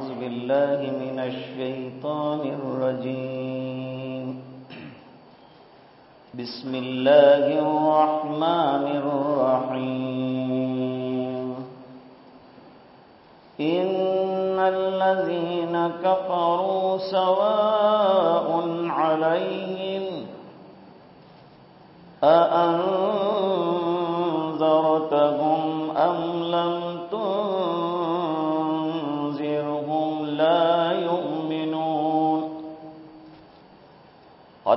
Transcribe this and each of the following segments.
أعوذ بالله من الشيطان الرجيم. بسم الله الرحمن الرحيم. إن الذين كفروا سواء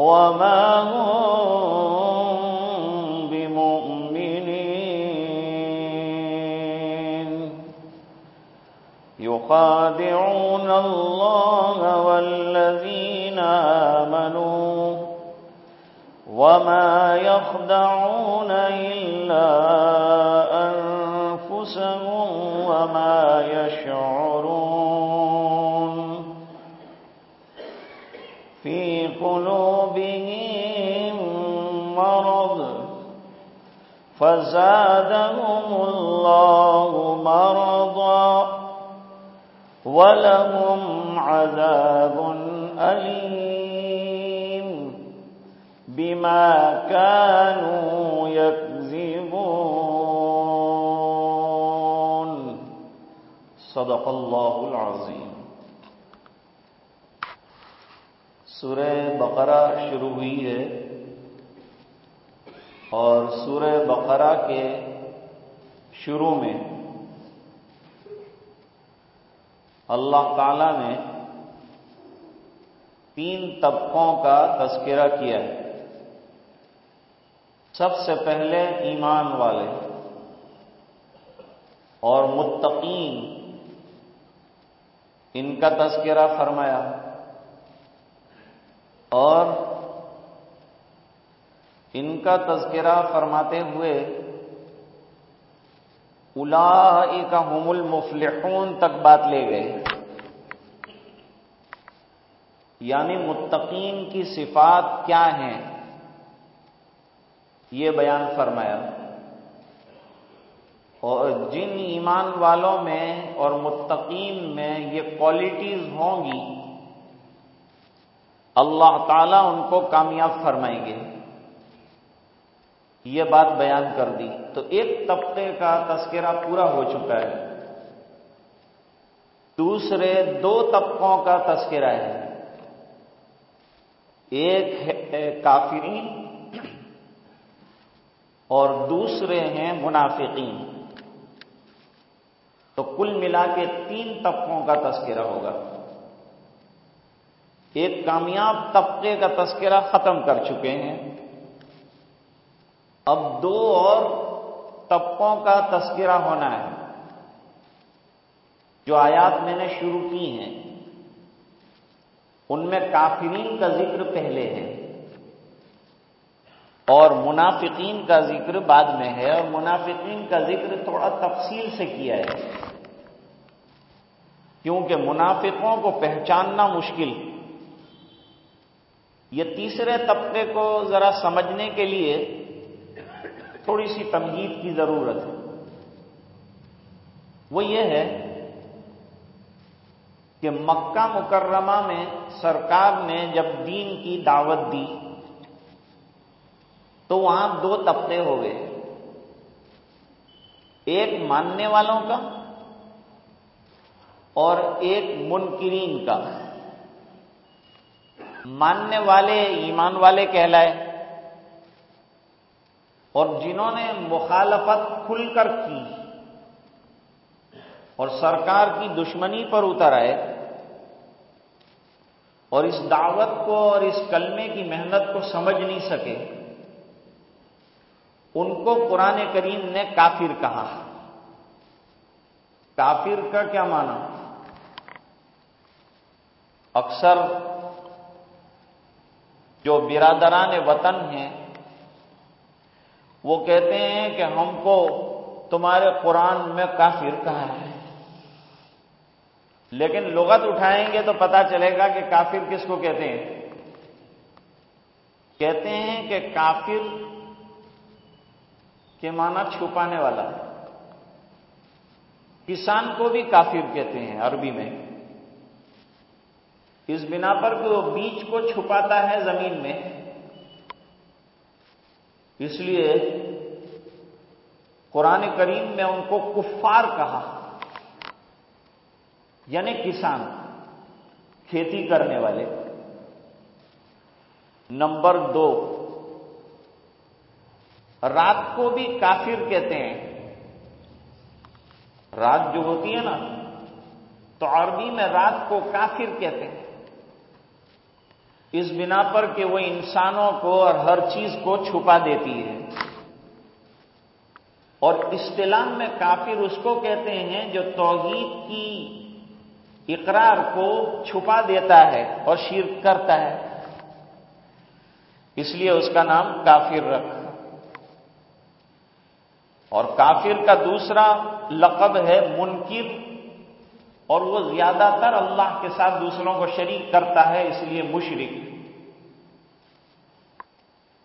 وما هم بمؤمنين. يخادعون الله والذين آمنوا وما يخدعون إلا أنفسهم وما يشعرون. قلوبهم مرض فزادهم الله مرضا ولهم عذاب أليم بما كانوا يكذبون. صدق الله العظيم. سورہ بقرہ شروع ہوئی ہے اور سورہ بقرہ کے شروع میں اللہ تعالی نے تین طبقوں کا تذکرہ کیا ہے۔ سب سے پہلے ایمان والے اور متقین، ان کا تذکرہ فرمایا۔ اور ان کا تذکرہ فرماتے ہوئے الا ہم المفلحون تک بات لے گئے یعنی متقین کی صفات کیا ہیں؟ یہ بیان فرمایا۔ اور جن ایمان والوں میں اور متقین میں یہ کوالٹیز ہوں گی اللہ تعالیٰ ان کو کامیاب فرمائیں گے۔ یہ بات بیان کر دی۔ تو ایک طبقے کا تذکرہ پورا ہو چکا ہے۔ دوسرے دو طبقوں کا تذکرہ ہے۔ ایک ہے کافرین اور دوسرے ہیں منافقین۔ تو کل ملا کے تین طبقوں کا تذکرہ ہوگا۔ ایک کامیاب طبقے کا تذکرہ ختم کر چکے ہیں۔ اب دو اور طبقوں کا تذکرہ ہونا ہے، جو آیات میں نے شروع کی ہیں۔ ان میں کافرین کا ذکر پہلے ہے اور منافقین کا ذکر بعد میں ہے، اور منافقین کا ذکر تھوڑا تفصیل سے کیا ہے۔ کیونکہ منافقوں کو پہچاننا مشکل۔ یہ تیسرے طبقے کو ذرا سمجھنے کے لیے تھوڑی سی تمہید کی ضرورت ہے۔ وہ یہ ہے کہ مکہ مکرمہ میں سرکار نے جب دین کی دعوت دی تو وہاں دو طبقے ہو گئے۔ ایک ماننے والوں کا اور ایک منکرین کا۔ ماننے والے، ایمان والے کہلائے۔ اور جنہوں نے مخالفت کھل کر کی اور سرکار کی دشمنی پر اتر آئے اور اس دعوت کو اور اس کلمے کی محنت کو سمجھ نہیں سکے، ان کو قرآن کریم نے کافر کہا۔ کافر کا کیا مانا اکثر جو برادران وطن ہیں، وہ کہتے ہیں کہ ہم کو تمہارے قرآن میں کافر کہا ہے۔ لیکن لغت اٹھائیں گے تو پتا چلے گا کہ کافر کس کو کہتے ہیں۔ کہتے ہیں کہ کافر کے معنی چھپانے والا کسان کو بھی کافر کہتے ہیں عربی میں۔ اس بنا پر کہ وہ بیج کو چھپاتا ہے زمین میں۔ اس لیے قرآن کریم میں ان کو کفار کہا۔ یعنی کسان، کھیتی کرنے والے۔ نمبر دو، رات کو بھی کافر کہتے ہیں۔ رات جو ہوتی ہے نا، تو عربی میں رات کو کافر کہتے ہیں۔ اس بنا پر کہ وہ انسانوں کو اور ہر چیز کو چھپا دیتی ہے۔ اور اصطلاح میں کافر اس کو کہتے ہیں جو توحید کی اقرار کو چھپا دیتا ہے اور شرک کرتا ہے۔ اس لیے اس کا نام کافر رکھ۔ اور کافر کا دوسرا لقب ہے منکر۔ اور وہ زیادہ تر اللہ کے ساتھ دوسروں کو شریک کرتا ہے، اس لیے مشرق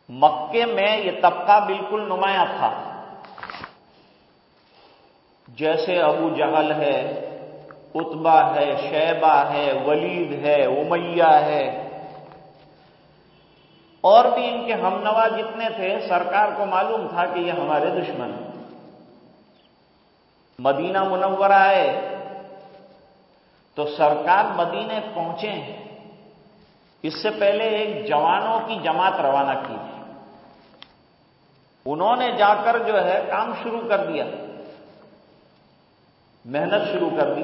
مکے میں یہ طبقہ بالکل نمایاں تھا۔ جیسے ابو جہل ہے اتبا ہے، شیبہ ہے، ولید ہے، امیہ ہے۔ اور بھی ان کے ہم نوا جتنے تھے، سرکار کو معلوم تھا کہ یہ ہمارے دشمن۔ مدینہ منورہ ہے۔ تو سرکار مدینے پہنچے ہیں۔ اس سے پہلے ایک جوانوں کی جماعت روانہ کی۔ تھی انہوں نے جا کر جو ہے کام شروع کر دیا۔ محنت شروع کر دی۔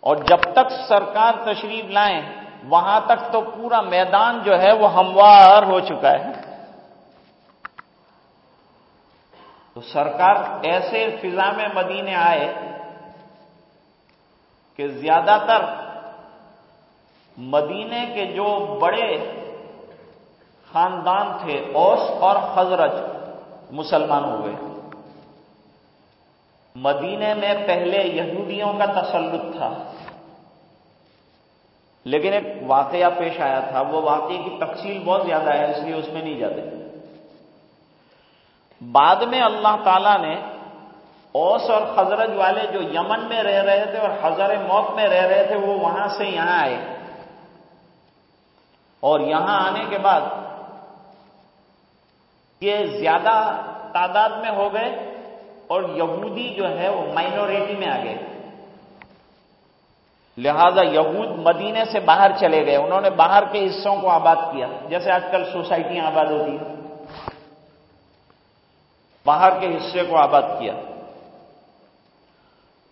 اور جب تک سرکار تشریف لائیں، وہاں تک تو پورا میدان جو ہے وہ ہموار ہو چکا ہے۔ تو سرکار ایسے فضا میں مدینے آئے کہ زیادہ تر مدینے کے جو بڑے خاندان تھے، اوس اور خزرج مسلمان ہوئے مدینے میں پہلے یہودیوں کا تسلط تھا۔ لیکن ایک واقعہ پیش آیا تھا، وہ واقعے کی تفصیل بہت زیادہ ہے، اس لیے اس میں نہیں جاتے۔ بعد میں اللہ تعالی نے اوس اور خزرج والے جو یمن میں رہ رہے تھے اور حضر موت میں رہ رہے تھے، وہ وہاں سے یہاں آئے۔ اور یہاں آنے کے بعد یہ زیادہ تعداد میں ہو گئے اور یہودی جو ہے وہ مائنورٹی میں آ گئے۔ لہذا یہود مدینے سے باہر چلے گئے۔ انہوں نے باہر کے حصوں کو آباد کیا۔ جیسے آج کل سوسائٹیاں آباد ہوتی ہیں باہر کے حصے کو آباد کیا۔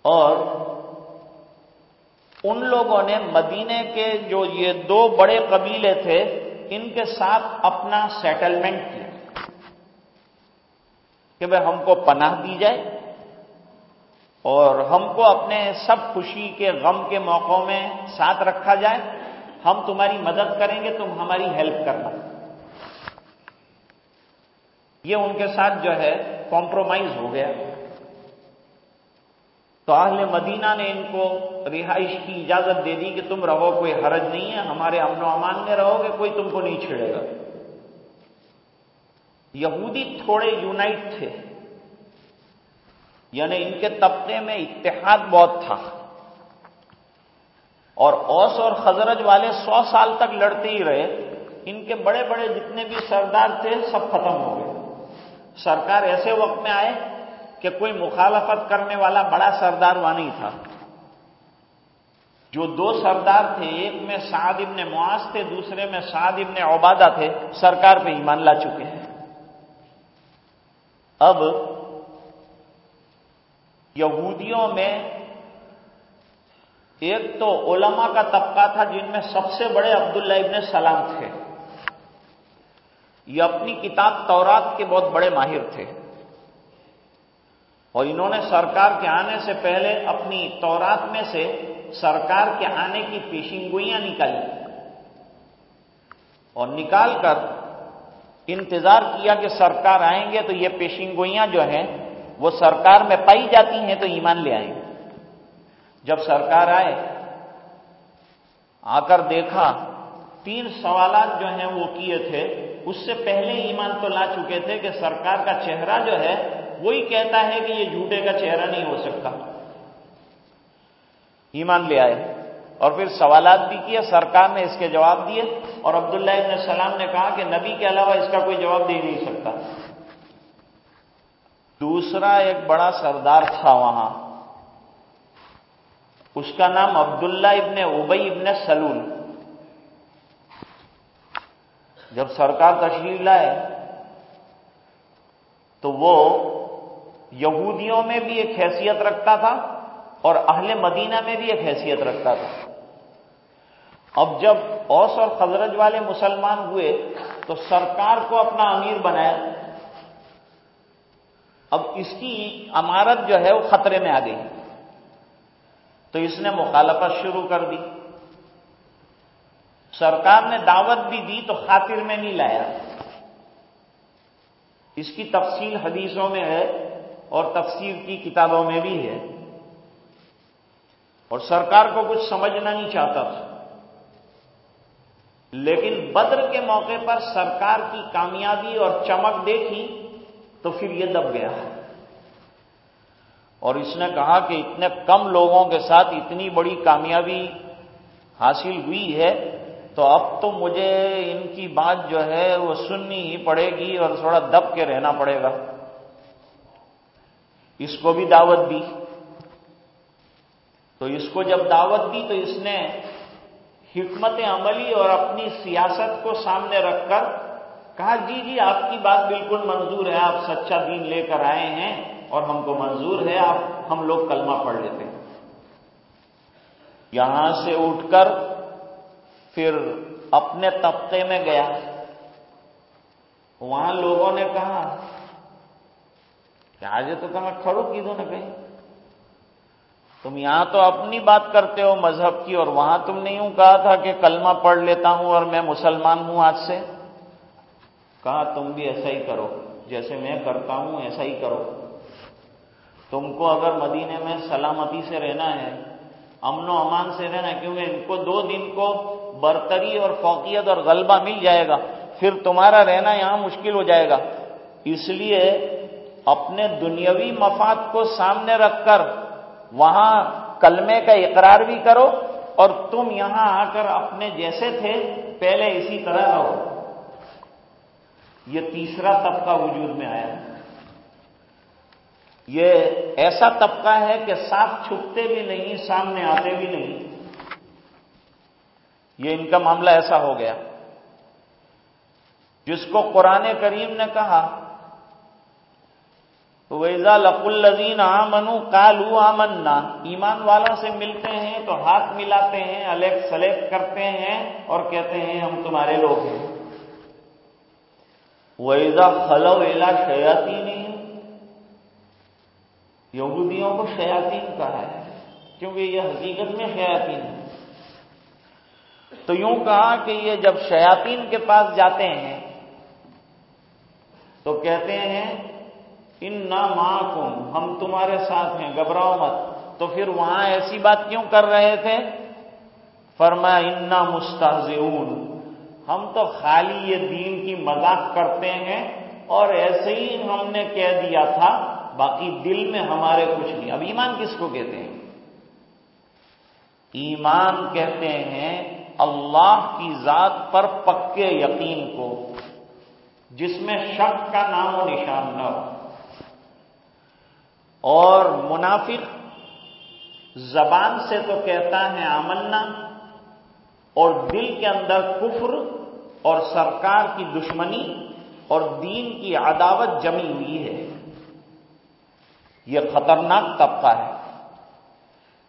اور ان لوگوں نے مدینے کے جو یہ دو بڑے قبیلے تھے، ان کے ساتھ اپنا سیٹلمنٹ کیا۔ کہ بھائی ہم کو پناہ دی جائے اور ہم کو اپنے سب خوشی کے، غم کے موقعوں میں ساتھ رکھا جائے۔ ہم تمہاری مدد کریں گے، تم ہماری ہیلپ کرنا۔ یہ ان کے ساتھ جو ہے کمپرومائز ہو گیا۔ تو اہل مدینہ نے ان کو رہائش کی اجازت دے دی کہ تم رہو، کوئی حرج نہیں ہے، ہمارے امن و امان میں رہو گے، کوئی تم کو نہیں چھیڑے گا۔ یہودی تھوڑے یونائٹ تھے یعنی ان کے طبقے میں اتحاد بہت تھا۔ اور اوس اور خزرج والے سو سال تک لڑتے ہی رہے۔ ان کے بڑے بڑے جتنے بھی سردار تھے، سب ختم ہو گئے۔ سرکار ایسے وقت میں آئے کہ کوئی مخالفت کرنے والا بڑا سردار وہاں نہیں تھا۔ جو دو سردار تھے، ایک میں سعد ابن معاذ تھے، دوسرے میں سعد ابن عبادہ تھے، سرکار پہ ایمان لا چکے ہیں۔ اب یہودیوں میں ایک تو علماء کا طبقہ تھا جن میں سب سے بڑے عبداللہ ابن سلام تھے۔ یہ اپنی کتاب تورات کے بہت بڑے ماہر تھے۔ اور انہوں نے سرکار کے آنے سے پہلے اپنی تورات میں سے سرکار کے آنے کی پیشنگوئیاں نکالی اور نکال کر انتظار کیا کہ سرکار آئیں گے تو یہ پیشنگوئیاں جو ہیں وہ سرکار میں پائی جاتی ہیں تو ایمان لے آئیں گے۔ جب سرکار آئے، آ کر دیکھا، تین سوالات جو ہیں وہ کیے تھے، اس سے پہلے ایمان تو لا چکے تھے کہ سرکار کا چہرہ جو ہے وہی کہتا ہے کہ یہ جھوٹے کا چہرہ نہیں ہو سکتا۔ ایمان لے آئے۔ اور پھر سوالات بھی کیے، سرکار نے اس کے جواب دیے۔ اور عبداللہ ابن السلام نے کہا کہ نبی کے علاوہ اس کا کوئی جواب دے نہیں سکتا۔ دوسرا ایک بڑا سردار تھا وہاں۔ اس کا نام عبداللہ ابن ابئی ابن سلول۔ جب سرکار تشریف لائے تو وہ یہودیوں میں بھی ایک حیثیت رکھتا تھا اور اہل مدینہ میں بھی ایک حیثیت رکھتا تھا۔ اب جب اوس اور خزرج والے مسلمان ہوئے تو سرکار کو اپنا امیر بنایا۔ اب اس کی عمارت جو ہے وہ خطرے میں آ گئی۔ تو اس نے مخالفت شروع کر دی۔ سرکار نے دعوت بھی دی تو خاطر میں نہیں لایا۔ اس کی تفصیل حدیثوں میں ہے۔ اور تفسیر کی کتابوں میں بھی ہے۔ اور سرکار کو کچھ سمجھنا نہیں چاہتا تھا۔ لیکن بدر کے موقع پر سرکار کی کامیابی اور چمک دیکھی تو پھر یہ دب گیا۔ اور اس نے کہا کہ اتنے کم لوگوں کے ساتھ اتنی بڑی کامیابی حاصل ہوئی ہے تو اب تو مجھے ان کی بات جو ہے وہ سننی ہی پڑے گی اور تھوڑا دب کے رہنا پڑے گا۔ اس کو بھی دعوت دی۔ تو اس کو جب دعوت دی تو اس نے حکمت عملی اور اپنی سیاست کو سامنے رکھ کر کہا جی جی آپ کی بات بالکل منظور ہے، آپ سچا دین لے کر آئے ہیں اور ہم کو منظور ہے، آپ، ہم لوگ کلمہ پڑھ لیتے ہیں۔ یہاں سے اٹھ کر پھر اپنے طبقے میں گیا۔ وہاں لوگوں نے کہا کہ آج تو کہا کھڑو کی دو نے کہیں تم یہاں تو اپنی بات کرتے ہو مذہب کی اور وہاں تم نے یوں کہا تھا کہ کلمہ پڑھ لیتا ہوں اور میں مسلمان ہوں آج سے؟ کہا تم بھی ایسا ہی کرو، جیسے میں کرتا ہوں ایسا ہی کرو۔ تم کو اگر مدینے میں سلامتی سے رہنا ہے، امن و امان سے رہنا ہے، کیونکہ ان کو دو دن کو برتری اور فوقیت اور غلبہ مل جائے گا، پھر تمہارا رہنا یہاں مشکل ہو جائے گا۔ اس لیے اپنے دنیاوی مفاد کو سامنے رکھ کر وہاں کلمے کا اقرار بھی کرو اور تم یہاں آ کر اپنے جیسے تھے، پہلے اسی طرح رہو یہ تیسرا طبقہ وجود میں آیا۔ یہ ایسا طبقہ ہے کہ صاف چھپتے بھی نہیں، سامنے آتے بھی نہیں۔ یہ ان کا معاملہ ایسا ہو گیا۔ جس کو قرآن کریم نے کہا ویزا لق الزین آ منو کالو آمنا۔ ایمان والوں سے ملتے ہیں تو ہاتھ ملاتے ہیں الیک سلیکٹ کرتے ہیں اور کہتے ہیں، ہم تمہارے لوگ ہیں۔ ویزا خلو ایلا شیاتی یہودیوں کو شیاتین کہا ہے، کیونکہ یہ حقیقت میں شیاتین ہے تو یوں کہا کہ یہ جب شیاتین کے پاس جاتے ہیں تو کہتے ہیں ان نہ ماں ہم تمہارے ساتھ ہیں، گھبراؤ مت۔ تو پھر وہاں ایسی بات کیوں کر رہے تھے؟ فرما انا مستحزون ہم تو خالی یہ دین کی مذاق کرتے ہیں اور ایسے ہی ہم نے کہہ دیا تھا، باقی دل میں ہمارے کچھ نہیں۔ اب ایمان کس کو کہتے ہیں؟ ایمان کہتے ہیں اللہ کی ذات پر پکے یقین کو، جس میں شک کا نام و نشان نہ ہو۔ اور منافق زبان سے تو کہتا ہے آمنا اور دل کے اندر کفر اور سرکار کی دشمنی اور دین کی عداوت جمی ہوئی ہے۔ یہ خطرناک طبقہ ہے۔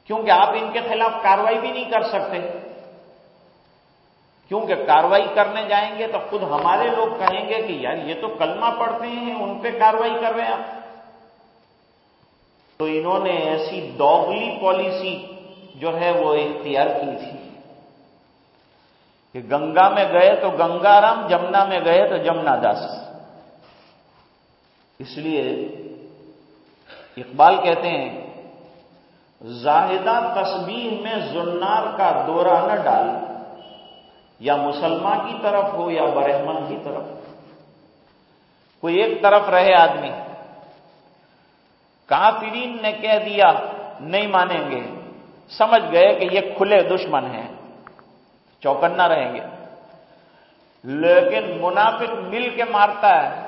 کیونکہ آپ ان کے خلاف کاروائی بھی نہیں کر سکتے۔ کیونکہ کاروائی کرنے جائیں گے تو خود ہمارے لوگ کہیں گے کہ یار یہ تو کلمہ پڑھتے ہیں، ان پہ کاروائی کر رہے ہیں۔ آپ تو انہوں نے ایسی دوگلی پالیسی جو ہے وہ اختیار کی تھی کہ گنگا میں گئے تو گنگا رام، جمنا میں گئے تو جمنا داس۔ اس لیے اقبال کہتے ہیں، زاہدہ تسبیح میں زنار کا دورہ نہ ڈال، یا مسلمان کی طرف ہو یا برہمن کی طرف۔ کوئی ایک طرف رہے آدمی۔ کافرین نے کہہ دیا، نہیں مانیں گے۔ سمجھ گئے کہ یہ کھلے دشمن ہیں۔ چوکنا رہیں گے۔ لیکن منافق مل کے مارتا ہے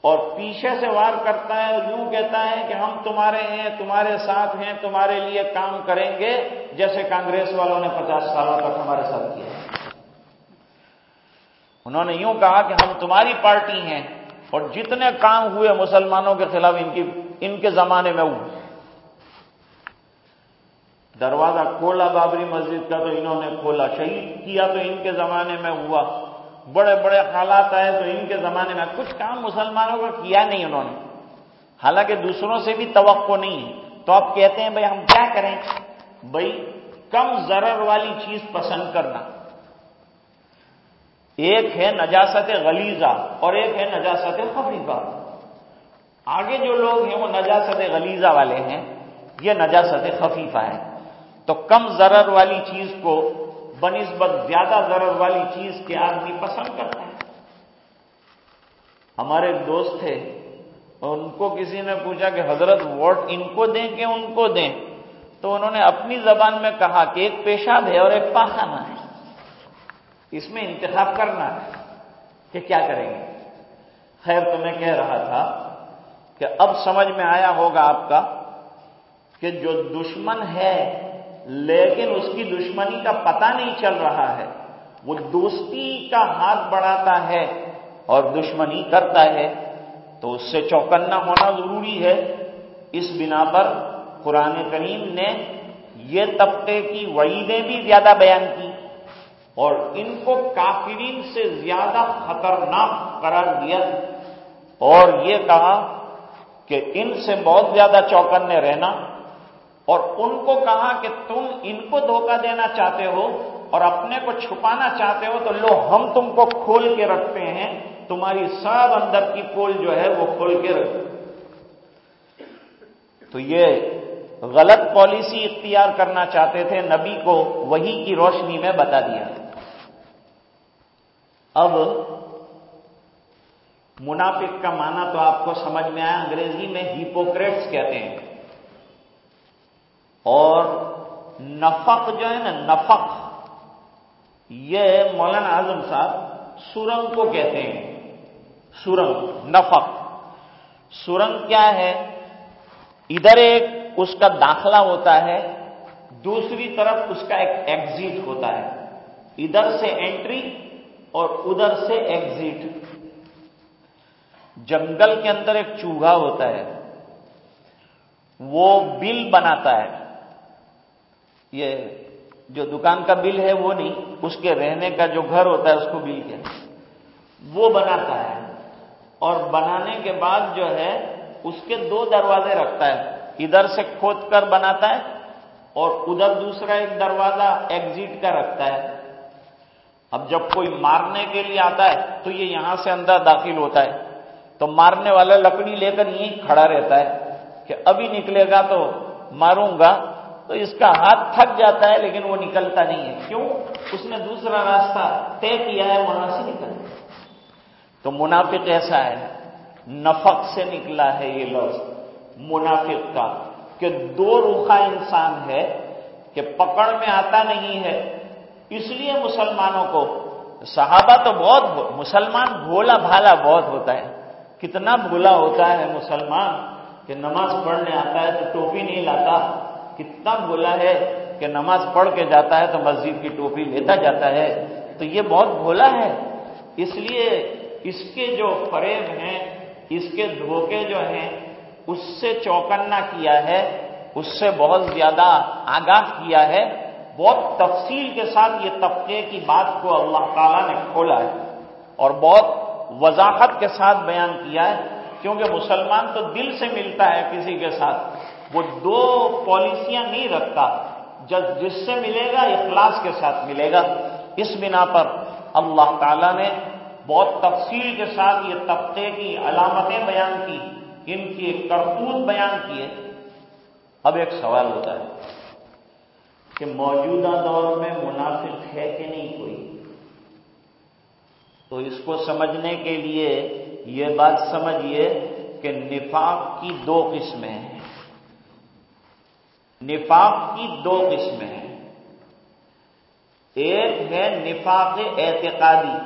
اور پیچھے سے وار کرتا ہے اور یوں کہتا ہے کہ ہم تمہارے ہیں، تمہارے ساتھ ہیں، تمہارے لیے کام کریں گے۔ جیسے کانگریس والوں نے پچاس سالوں تک ہمارے ساتھ کیا۔ انہوں نے یوں کہا کہ ہم تمہاری پارٹی ہیں۔ اور جتنے کام ہوئے مسلمانوں کے خلاف ان کی ان کے زمانے میں ہوئے دروازہ کھولا، بابری مسجد کا تو انہوں نے کھولا، شہید کیا تو ان کے زمانے میں ہوا۔ بڑے بڑے حالات آئے تو ان کے زمانے میں کچھ کام مسلمانوں کا کیا نہیں انہوں نے۔ حالانکہ دوسروں سے بھی توقع نہیں ہے۔ تو آپ کہتے ہیں، بھائی ہم کیا کریں؟ بھائی کم ضرر والی چیز پسند کرنا۔ ایک ہے نجاست غلیزہ اور ایک ہے نجاست خفیفہ آگے جو لوگ ہیں وہ نجاست غلیزہ والے ہیں، یہ نجاست خفیفہ ہے تو کم ضرر والی چیز کو بنسبت زیادہ ضرر والی چیز کے آدمی پسند کرتے ہیں۔ ہمارے ایک دوست تھے، ان کو کسی نے پوچھا کہ حضرت ووٹ ان کو دیں کہ ان کو دیں؟ تو انہوں نے اپنی زبان میں کہا کہ ایک پیشاب ہے اور ایک پاخانہ ہے۔ اس میں انتخاب کرنا ہے کہ کیا کریں گے؟ خیر، تو میں کہہ رہا تھا کہ اب سمجھ میں آیا ہوگا آپ کا کہ جو دشمن ہے، لیکن اس کی دشمنی کا پتہ نہیں چل رہا ہے، وہ دوستی کا ہاتھ بڑھاتا ہے اور دشمنی کرتا ہے، تو اس سے چوکنا ہونا ضروری ہے۔ اس بنا پر قرآن کریم نے یہ طبقے کی وعیدیں بھی زیادہ بیان کی۔ اور ان کو کافرین سے زیادہ خطرناک قرار دیا۔ اور یہ کہا کہ ان سے بہت زیادہ چوکنے رہنا۔ اور ان کو کہا کہ تم ان کو دھوکہ دینا چاہتے ہو اور اپنے کو چھپانا چاہتے ہو تو لو ہم تم کو کھول کے رکھتے ہیں۔ تمہاری سب اندر کی پول جو ہے وہ کھول کے رکھ۔ تو یہ غلط پالیسی اختیار کرنا چاہتے تھے۔ نبی کو وہی کی روشنی میں بتا دیا۔ اب منافق کا معنی تو آپ کو سمجھ میں آیا، انگریزی میں ہیپوکریٹس کہتے ہیں۔ اور نفق جو ہے نا، نفق، یہ مولانا اعظم صاحب سورنگ کو کہتے ہیں۔ سورنگ نفق۔ سورنگ کیا ہے؟ ادھر ایک اس کا داخلہ ہوتا ہے، دوسری طرف اس کا ایک ایگزٹ ہوتا ہے۔ ادھر سے انٹری اور ادھر سے ایگزٹ جنگل کے اندر ایک چوہا ہوتا ہے، وہ بل بناتا ہے۔ یہ جو دکان کا بل ہے وہ نہیں، اس کے رہنے کا جو گھر ہوتا ہے، اس کو بل کیا وہ بناتا ہے۔ اور بنانے کے بعد جو ہے، اس کے دو دروازے رکھتا ہے۔ ادھر سے کھود کر بناتا ہے اور ادھر دوسرا ایک دروازہ ایگزٹ کا رکھتا ہے۔ اب جب کوئی مارنے کے لیے آتا ہے تو یہ یہاں سے اندر داخل ہوتا ہے۔ تو مارنے والا لکڑی لے کر یہیں کھڑا رہتا ہے کہ ابھی نکلے گا تو ماروں گا۔ تو اس کا ہاتھ تھک جاتا ہے لیکن وہ نکلتا نہیں ہے۔ کیوں؟ اس نے دوسرا راستہ طے کیا ہے، وہاں سے نکل۔ تو منافق ایسا ہے، نفق سے نکلا ہے یہ لفظ۔ منافق کا کہ دو روخا انسان ہے کہ پکڑ میں آتا نہیں ہے۔ اس لیے مسلمانوں کو صحابہ تو بہت مسلمان بھولا بھالا بہت ہوتا ہے۔ کتنا بھولا ہوتا ہے مسلمان کہ نماز پڑھنے آتا ہے تو ٹوپی نہیں لاتا۔ کتنا بولا ہے کہ نماز پڑھ کے جاتا ہے تو مسجد کی ٹوپی لیتا جاتا ہے۔ تو یہ بہت بولا ہے۔ اس لیے اس کے جو فریب ہیں، اس کے دھوکے جو ہیں، اس سے چوکنا کیا ہے، اس سے بہت زیادہ آگاہ کیا ہے۔ بہت تفصیل کے ساتھ یہ طبقے کی بات کو اللہ تعالیٰ نے کھولا ہے اور بہت وضاحت کے ساتھ بیان کیا ہے، کیونکہ مسلمان تو دل سے ملتا ہے کسی کے ساتھ۔ وہ دو پالیسیاں نہیں رکھتا جب جس سے ملے گا، اخلاص کے ساتھ ملے گا۔ اس بنا پر اللہ تعالیٰ نے بہت تفصیل کے ساتھ یہ طبقے کی علامتیں بیان کی، ان کی کرتوت بیان کیے اب ایک سوال ہوتا ہے۔ کہ موجودہ دور میں منافق ہے کہ نہیں کوئی۔ تو اس کو سمجھنے کے لیے یہ بات سمجھیے کہ نفاق کی دو قسمیں ہیں۔ نفاق کی دو قسمیں ہیں۔ ایک ہے نفاق اعتقادی،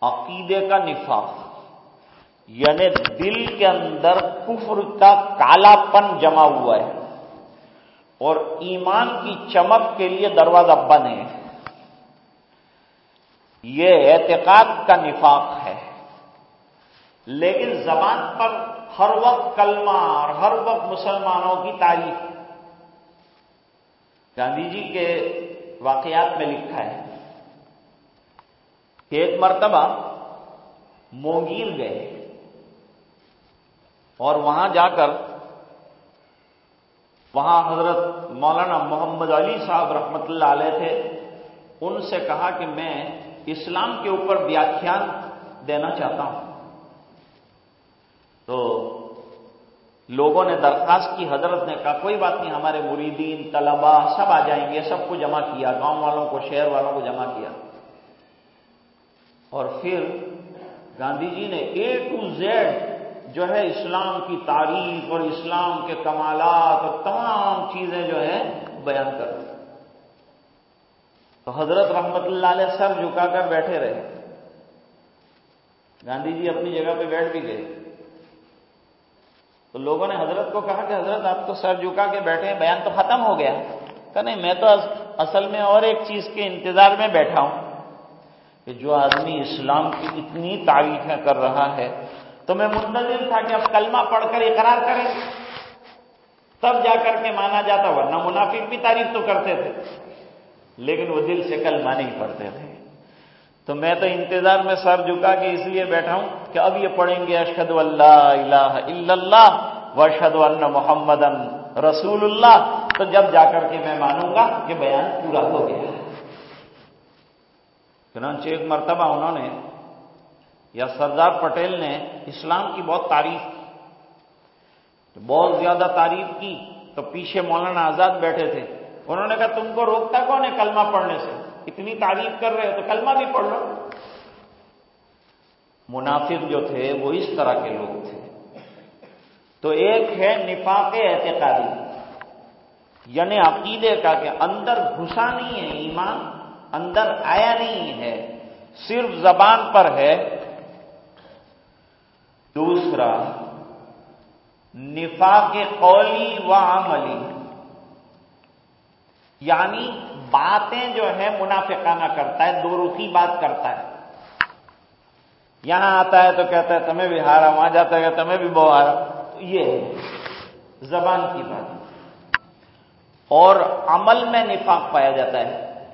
عقیدے کا نفاق یعنی دل کے اندر کفر کا کالا پن جمع ہوا ہے۔ اور ایمان کی چمک کے لیے دروازہ بند ہے یہ اعتقاد کا نفاق ہے۔ لیکن زبان پر ہر وقت کلمہ اور ہر وقت مسلمانوں کی تعریف گاندھی جی کے واقعات میں لکھا ہے کہ ایک مرتبہ مونگیر گئے اور وہاں جا کر وہاں حضرت مولانا محمد علی صاحب رحمت اللہ علیہ تھے، ان سے کہا کہ میں اسلام کے اوپر ویاخیان دینا چاہتا ہوں۔ تو لوگوں نے درخواست کی، حضرت نے کہا، کوئی بات نہیں، ہمارے مریدین طلبا سب آ جائیں گے، سب کو جمع کیا، گاؤں والوں کو، شہر والوں کو جمع کیا۔ اور پھر گاندھی جی نے اے ٹو زیڈ جو ہے اسلام کی تاریخ اور اسلام کے کمالات اور تمام چیزیں جو ہے بیان کر دی تو حضرت رحمت اللہ علیہ سر جھکا کر بیٹھے رہے۔ گاندھی جی اپنی جگہ پہ بیٹھ بھی گئے۔ تو لوگوں نے حضرت کو کہا کہ حضرت آپ تو سر جھکا کے بیٹھے ہیں، بیان تو ختم ہو گیا۔ کہ نہیں، میں تو اصل میں اور ایک چیز کے انتظار میں بیٹھا ہوں کہ جو آدمی اسلام کی اتنی تعریفیں کر رہا ہے تو میں منتظر تھا کہ اب کلمہ پڑھ کر اقرار کریں۔ تب جا کر کے مانا جاتا، ورنہ منافق بھی تعریف تو کرتے تھے۔ لیکن وہ دل سے کلمہ نہیں پڑھتے تھے۔ تو میں تو انتظار میں سر جھکا کے اس لیے بیٹھا ہوں کہ اب یہ پڑھیں گے اشد اللہ الہ الا اللہ وشد اللہ محمد رسول اللہ۔ تو جب جا کر کے میں مانوں گا کہ بیان پورا ہو گیا۔ چنانچہ ایک مرتبہ انہوں نے یا سردار پٹیل نے اسلام کی بہت تعریف کی۔ بہت زیادہ تعریف کی تو پیچھے مولانا آزاد بیٹھے تھے۔ انہوں نے کہا، تم کو روکتا کون ہے کلمہ پڑھنے سے؟ اتنی تعریف کر رہے ہو تو کلمہ بھی پڑھ لو۔ منافق جو تھے وہ اس طرح کے لوگ تھے۔ تو ایک ہے نفاق اعتقادی۔ یعنی عقیدے کا کہ اندر گھسا نہیں ہے ایمان، اندر آیا نہیں ہے۔ صرف زبان پر ہے۔ دوسرا، نفاق قولی و عملی یعنی باتیں جو ہے منافقانہ کرتا ہے، دو رخی بات کرتا ہے۔ یہاں آتا ہے تو کہتا ہے، تمہیں بھی ہارا، وہاں جاتا ہے کہ تمہیں بھی بہو ہارا۔ یہ ہے، زبان کی بات۔ اور عمل میں نفاق پایا جاتا ہے۔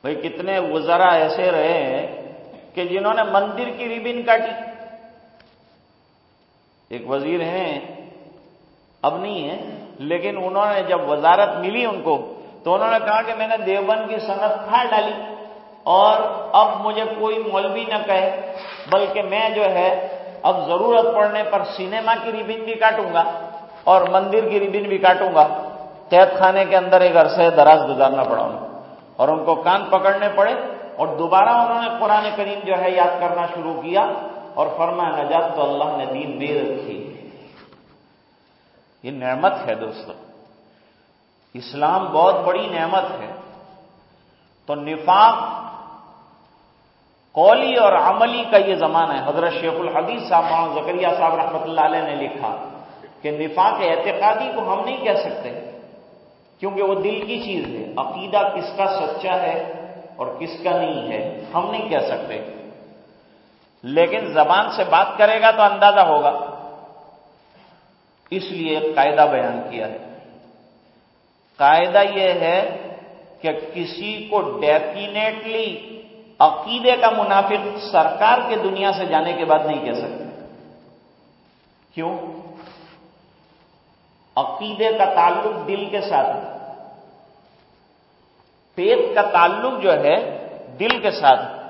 بھائی، کتنے وزرا ایسے رہے ہیں کہ جنہوں نے مندر کی ریبن کاٹی۔ ایک وزیر ہیں، اب نہیں ہے لیکن انہوں نے جب وزارت ملی ان کو، تو انہوں نے کہا کہ میں نے دیوبند کی صنعت پھاڑ ڈالی۔ اور اب مجھے کوئی مولوی نہ کہے، بلکہ میں جو ہے، اب ضرورت پڑنے پر سینما کی ریبن بھی کاٹوں گا اور مندر کی ریبن بھی کاٹوں گا۔ قید خانے کے اندر ایک عرصے دراز گزارنا پڑا انہیں اور ان کو کان پکڑنے پڑے اور دوبارہ انہوں نے قرآن کریم جو ہے یاد کرنا شروع کیا۔ اور فرما نجات تو اللہ نے دین دے رکھی یہ نعمت ہے دوستو۔ اسلام بہت بڑی نعمت ہے۔ تو نفاق قولی اور عملی کا یہ زمانہ ہے۔ حضرت شیخ الحدیث صاحب مولانا زکریہ صاحب رحمۃ اللہ علیہ نے لکھا کہ نفاق اعتقادی کو ہم نہیں کہہ سکتے، کیونکہ وہ دل کی چیز ہے۔ عقیدہ کس کا سچا ہے اور کس کا نہیں ہے، ہم نہیں کہہ سکتے۔ لیکن زبان سے بات کرے گا تو اندازہ ہوگا۔ اس لیے قاعدہ بیان کیا ہے۔ قاعدہ یہ ہے کہ کسی کو ڈیفینیٹلی عقیدے کا منافق سرکار کے دنیا سے جانے کے بعد نہیں کہہ سکتے کیوں؟ عقیدے کا تعلق دل کے ساتھ ہے۔ پیٹ کا تعلق جو ہے دل کے ساتھ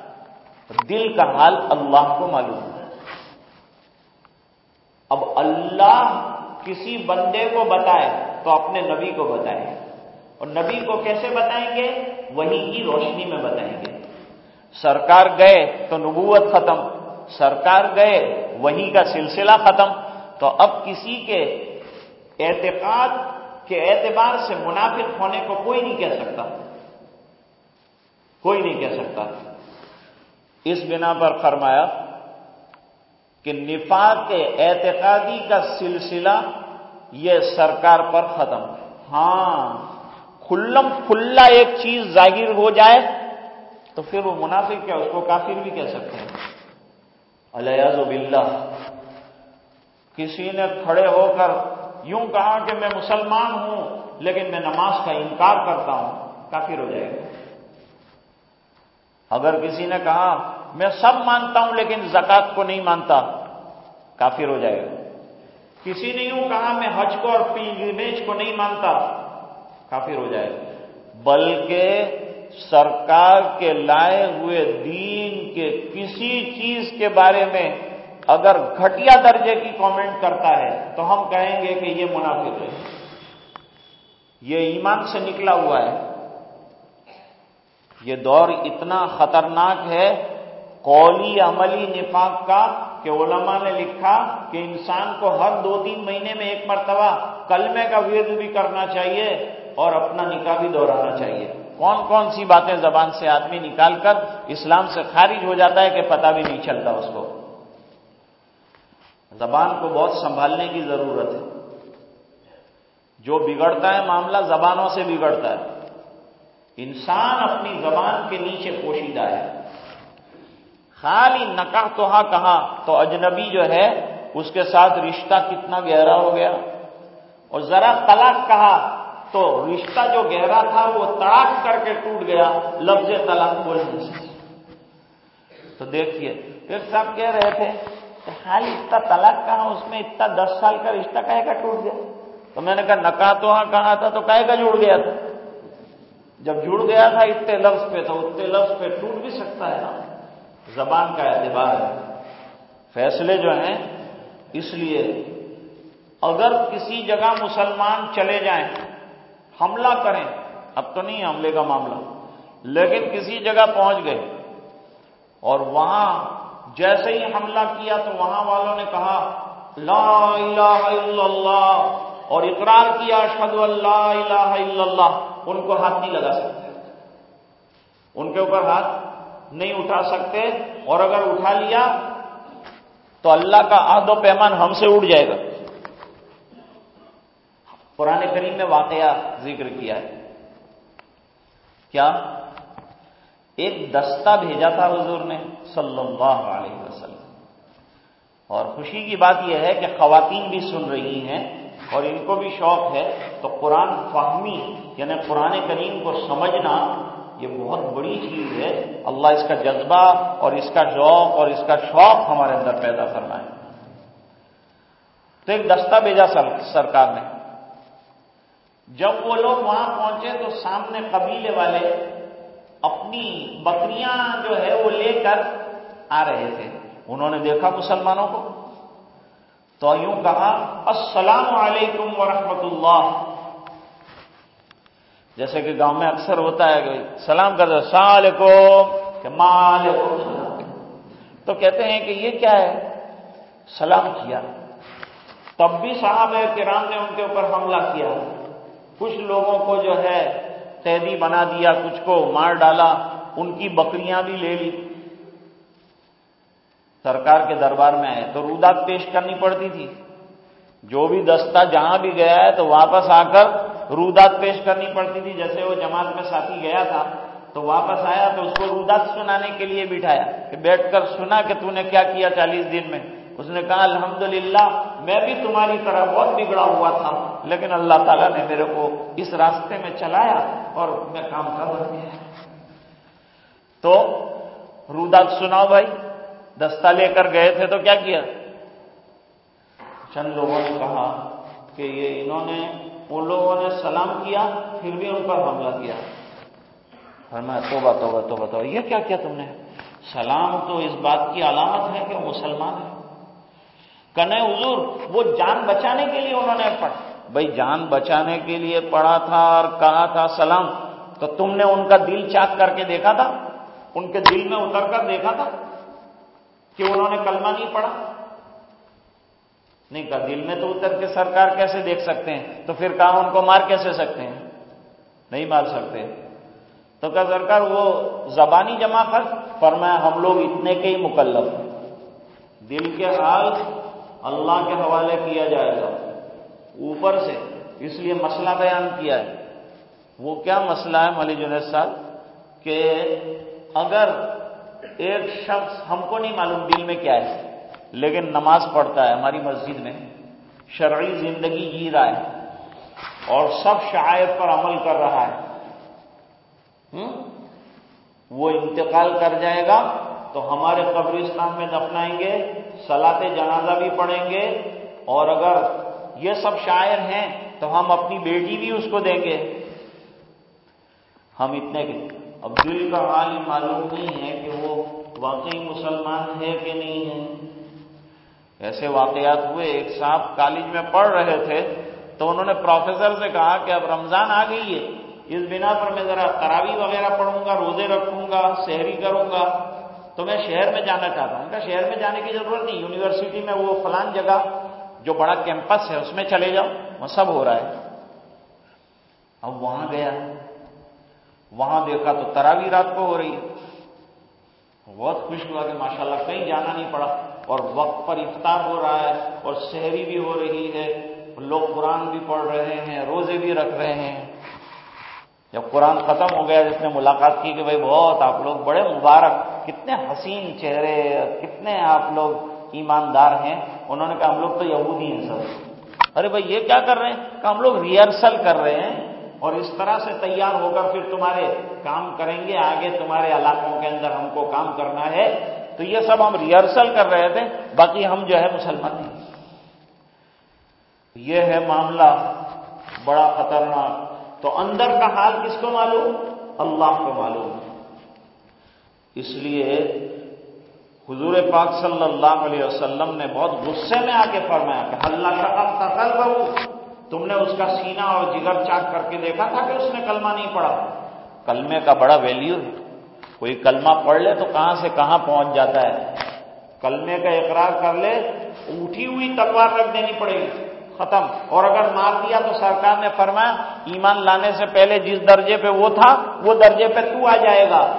دل کا حال اللہ کو معلوم ہے۔ اب اللہ کسی بندے کو بتائے تو اپنے نبی کو بتائے۔ اور نبی کو کیسے بتائیں گے؟ وہی کی روشنی میں بتائیں گے۔ سرکار گئے تو نبوت ختم۔ سرکار گئے، وہی کا سلسلہ ختم۔ تو اب کسی کے اعتقاد کے اعتبار سے منافق ہونے کو کوئی نہیں کہہ سکتا۔ کوئی نہیں کہہ سکتا۔ اس بنا پر فرمایا کہ نفاق کے اعتقادی کا سلسلہ یہ سرکار پر ختم ہاں کھلم کھلا ایک چیز ظاہر ہو جائے تو پھر وہ منافق کیا اس کو کافر بھی کہہ سکتے ہیں؟ الیاز باللہ۔ کسی نے کھڑے ہو کر یوں کہا کہ میں مسلمان ہوں لیکن میں نماز کا انکار کرتا ہوں، کافر ہو جائے گا۔ اگر کسی نے کہا میں سب مانتا ہوں لیکن زکات کو نہیں مانتا، کافر ہو جائے گا۔ کسی نے یوں کہا، میں حج کو اور پیلگریمیج کو نہیں مانتا، کافر ہو جائے گا۔ بلکہ سرکار کے لائے ہوئے دین کے کسی چیز کے بارے میں اگر گھٹیا درجے کی کامنٹ کرتا ہے، تو ہم کہیں گے کہ یہ منافق ہے۔ یہ ایمان سے نکلا ہوا ہے۔ یہ دور اتنا خطرناک ہے قولی عملی نفاق کا کہ علماء نے لکھا کہ انسان کو ہر دو تین مہینے میں ایک مرتبہ کلمے کا ورد بھی کرنا چاہیے اور اپنا نکاح بھی دہرانا چاہیے۔ کون کون سی باتیں زبان سے آدمی نکال کر اسلام سے خارج ہو جاتا ہے کہ پتہ بھی نہیں چلتا اس کو؟ زبان کو بہت سنبھالنے کی ضرورت ہے۔ جو بگڑتا ہے معاملہ زبانوں سے بگڑتا ہے۔ انسان اپنی زبان کے نیچے پوشیدہ ہے۔ خالی نکاح تو ہاں کہا تو اجنبی جو ہے، اس کے ساتھ رشتہ کتنا گہرا ہو گیا؟ اور ذرا طلاق کہا تو رشتہ جو گہرا تھا، وہ تڑاک کر کے ٹوٹ گیا، لفظ طلاق بولنے سے تو دیکھیے، پھر سب کہہ رہے تھے کہ خالی اتنا طلاق کہا اس میں اتنا دس سال کا رشتہ کہے کا ٹوٹ گیا؟ تو میں نے کہا نکاح تو ہاں کہا تھا، تو کہے کا جڑ گیا تھا۔ جب جڑ گیا تھا، اتنے لفظ پہ تو اتنے لفظ پہ ٹوٹ بھی سکتا ہے نا۔ زبان کا اعتبار ہے۔ فیصلے جو ہیں، اس لیے اگر کسی جگہ مسلمان چلے جائیں، حملہ کریں، اب تو نہیں حملے کا معاملہ، لیکن کسی جگہ پہنچ گئے اور وہاں جیسے ہی حملہ کیا تو وہاں والوں نے کہا، لا الہ الا اللہ، اور اقرار کیا اشد اللہ الہ الا اللہ، ان کو ہاتھ نہیں لگا سکتے۔ ان کے اوپر ہاتھ نہیں اٹھا سکتے اور اگر اٹھا لیا تو اللہ کا عہد و پیمان ہم سے اٹھ جائے گا۔ پرانے کریم میں واقعہ ذکر کیا ہے۔ کیا؟ ایک دستہ بھیجا تھا حضور نے صلی اللہ علیہ وسلم۔ اور خوشی کی بات یہ ہے کہ خواتین بھی سن رہی ہیں اور ان کو بھی شوق ہے۔ تو قرآن فہمی یعنی قرآن کریم کو سمجھنا یہ بہت بڑی چیز ہے۔ اللہ اس کا جذبہ اور اس کا شوق اور اس کا شوق ہمارے اندر پیدا کرنا ہے تو ایک دستہ بھیجا سرکار نے۔ جب وہ لوگ وہاں پہنچے تو سامنے قبیلے والے اپنی بکریاں جو ہے وہ لے کر آ رہے تھے۔ انہوں نے دیکھا مسلمانوں کو۔ تو یوں کہا، السلام علیکم ورحمۃ اللہ۔ جیسے کہ گاؤں میں اکثر ہوتا ہے کہ سلام کر دو، السلام علیکم تو کہتے ہیں کہ یہ کیا ہے؟ سلام کیا۔ تب بھی صاحب کرام نے ان کے اوپر حملہ کیا۔ کچھ لوگوں کو جو ہے قیدی بنا دیا، کچھ کو مار ڈالا، ان کی بکریاں بھی لے لی۔ سرکار کے دربار میں آئے تو رودات پیش کرنی پڑتی تھی۔ جو بھی دستہ جہاں بھی گیا ہے تو واپس آ کر رودات پیش کرنی پڑتی تھی، جیسے وہ جماعت میں ساتھی گیا تھا، تو واپس آیا تو اس کو رودات سنانے کے لیے بٹھایا کہ بیٹھ کر سنا کہ تو نے کیا کیا چالیس دن میں۔ اس نے کہا، الحمدللہ، میں بھی تمہاری طرح بہت بگڑا ہوا تھا، لیکن اللہ تعالیٰ نے میرے کو اس راستے میں چلایا اور میں کام کر رہا ہوں۔ تو رودا سناؤ بھائی۔ دستہ لے کر گئے تھے تو کیا کیا؟ چند لوگوں نے کہا کہ یہ انہوں نے ان لوگوں نے سلام کیا، پھر بھی ان پر حملہ کیا۔ فرمایا، توبہ توبہ توبہ تو یہ کیا کیا تم نے؟ سلام تو اس بات کی علامت ہے کہ وہ مسلمان ہے۔ کنے حضور، وہ جان بچانے کے لیے انہوں نے پڑھا۔ بھائی، جان بچانے کے لیے پڑھا تھا اور کہا تھا سلام، تو تم نے ان کا دل چاک کر کے دیکھا تھا؟ ان کے دل میں اتر کر دیکھا تھا کہ انہوں نے کلمہ نہیں پڑھا؟ نہیں کہا دل میں تو اتر کے سرکار کیسے دیکھ سکتے ہیں؟ تو پھر کہا ان کو مار کیسے سکتے ہیں؟ نہیں مار سکتے۔ تو کہا سرکار، وہ زبانی جمع کر فرمایا، ہم لوگ اتنے کے ہی مکلف ہیں۔ دل کے حال اللہ کے حوالے کیا جائے گا۔ اوپر سے، اس لیے مسئلہ بیان کیا ہے۔ وہ کیا مسئلہ ہے ملی جنید صاحب؟ کہ اگر ایک شخص، ہم کو نہیں معلوم دل میں کیا ہے۔ لیکن نماز پڑھتا ہے، ہماری مسجد میں شرعی زندگی جی رہا ہے اور سب شاعر پر عمل کر رہا ہے۔ وہ انتقال کر جائے گا تو ہمارے قبرستان میں دفنائیں گے سلاط جنازہ بھی پڑھیں گے اور اگر یہ سب شاعر ہیں تو ہم اپنی بیٹی بھی اس کو دیں گے۔ ہم اتنے اب دل کا حال معلوم نہیں ہے کہ وہ واقعی مسلمان ہے کہ نہیں ہے۔ ایسے واقعات ہوئے، ایک صاحب کالج میں پڑھ رہے تھے، تو انہوں نے پروفیسر سے کہا کہ اب رمضان آ گئی ہے، اس بنا پر میں ذرا تراوی وغیرہ پڑھوں گا، روزے رکھوں گا، شہری کروں گا۔ تو میں شہر میں جانا چاہتا ہوں کہ شہر میں جانے کی ضرورت نہیں، یونیورسٹی میں وہ فلان جگہ جو بڑا کیمپس ہے، اس میں چلے جاؤ، وہ سب ہو رہا ہے۔ اب وہاں گیا، وہاں دیکھا تو تراوی رات کو ہو رہی ہے۔ بہت خوش ہوا کہ ماشاءاللہ کہیں جانا نہیں پڑا۔ اور وقت پر افطار ہو رہا ہے اور شہری بھی ہو رہی ہے، لوگ قرآن بھی پڑھ رہے ہیں، روزے بھی رکھ رہے ہیں۔ جب قرآن ختم ہو گیا، جس نے ملاقات کی کہ بھائی بہت آپ لوگ بڑے مبارک، کتنے حسین چہرے، کتنے آپ لوگ ایماندار ہیں۔ انہوں نے کہا، ہم لوگ تو یہودی ہیں سب۔ ارے بھائی، یہ کیا کر رہے ہیں؟ کہ ہم لوگ ریہرسل کر رہے ہیں۔ اور اس طرح سے تیار ہو کر پھر تمہارے کام کریں گے۔ آگے تمہارے علاقوں کے اندر ہم کو کام کرنا ہے۔ تو یہ سب ہم ریہرسل کر رہے تھے، باقی ہم جو ہے مسلمان نہیں یہ ہے معاملہ بڑا خطرناک۔ تو اندر کا حال کس کو معلوم؟ اللہ کو معلوم۔ اس لیے حضور پاک صلی اللہ علیہ وسلم نے بہت غصے میں آ کے فرمایا کہ اللہ کا کل بہو تم نے اس کا سینہ اور جگر چاک کر کے دیکھا تھا کہ اس نے کلمہ نہیں پڑھا کلمے کا بڑا ویلیو ہے۔ کوئی کلمہ پڑھ لے تو کہاں سے کہاں پہنچ جاتا ہے؟ کلمے کا اقرار کر لے اٹھی ہوئی تلوار رکھ دینی پڑے گی، ختم۔ اور اگر مار دیا تو سرکار نے فرمایا، ایمان لانے سے پہلے جس درجے پہ وہ تھا، وہ درجے پہ تو آ جائے گا۔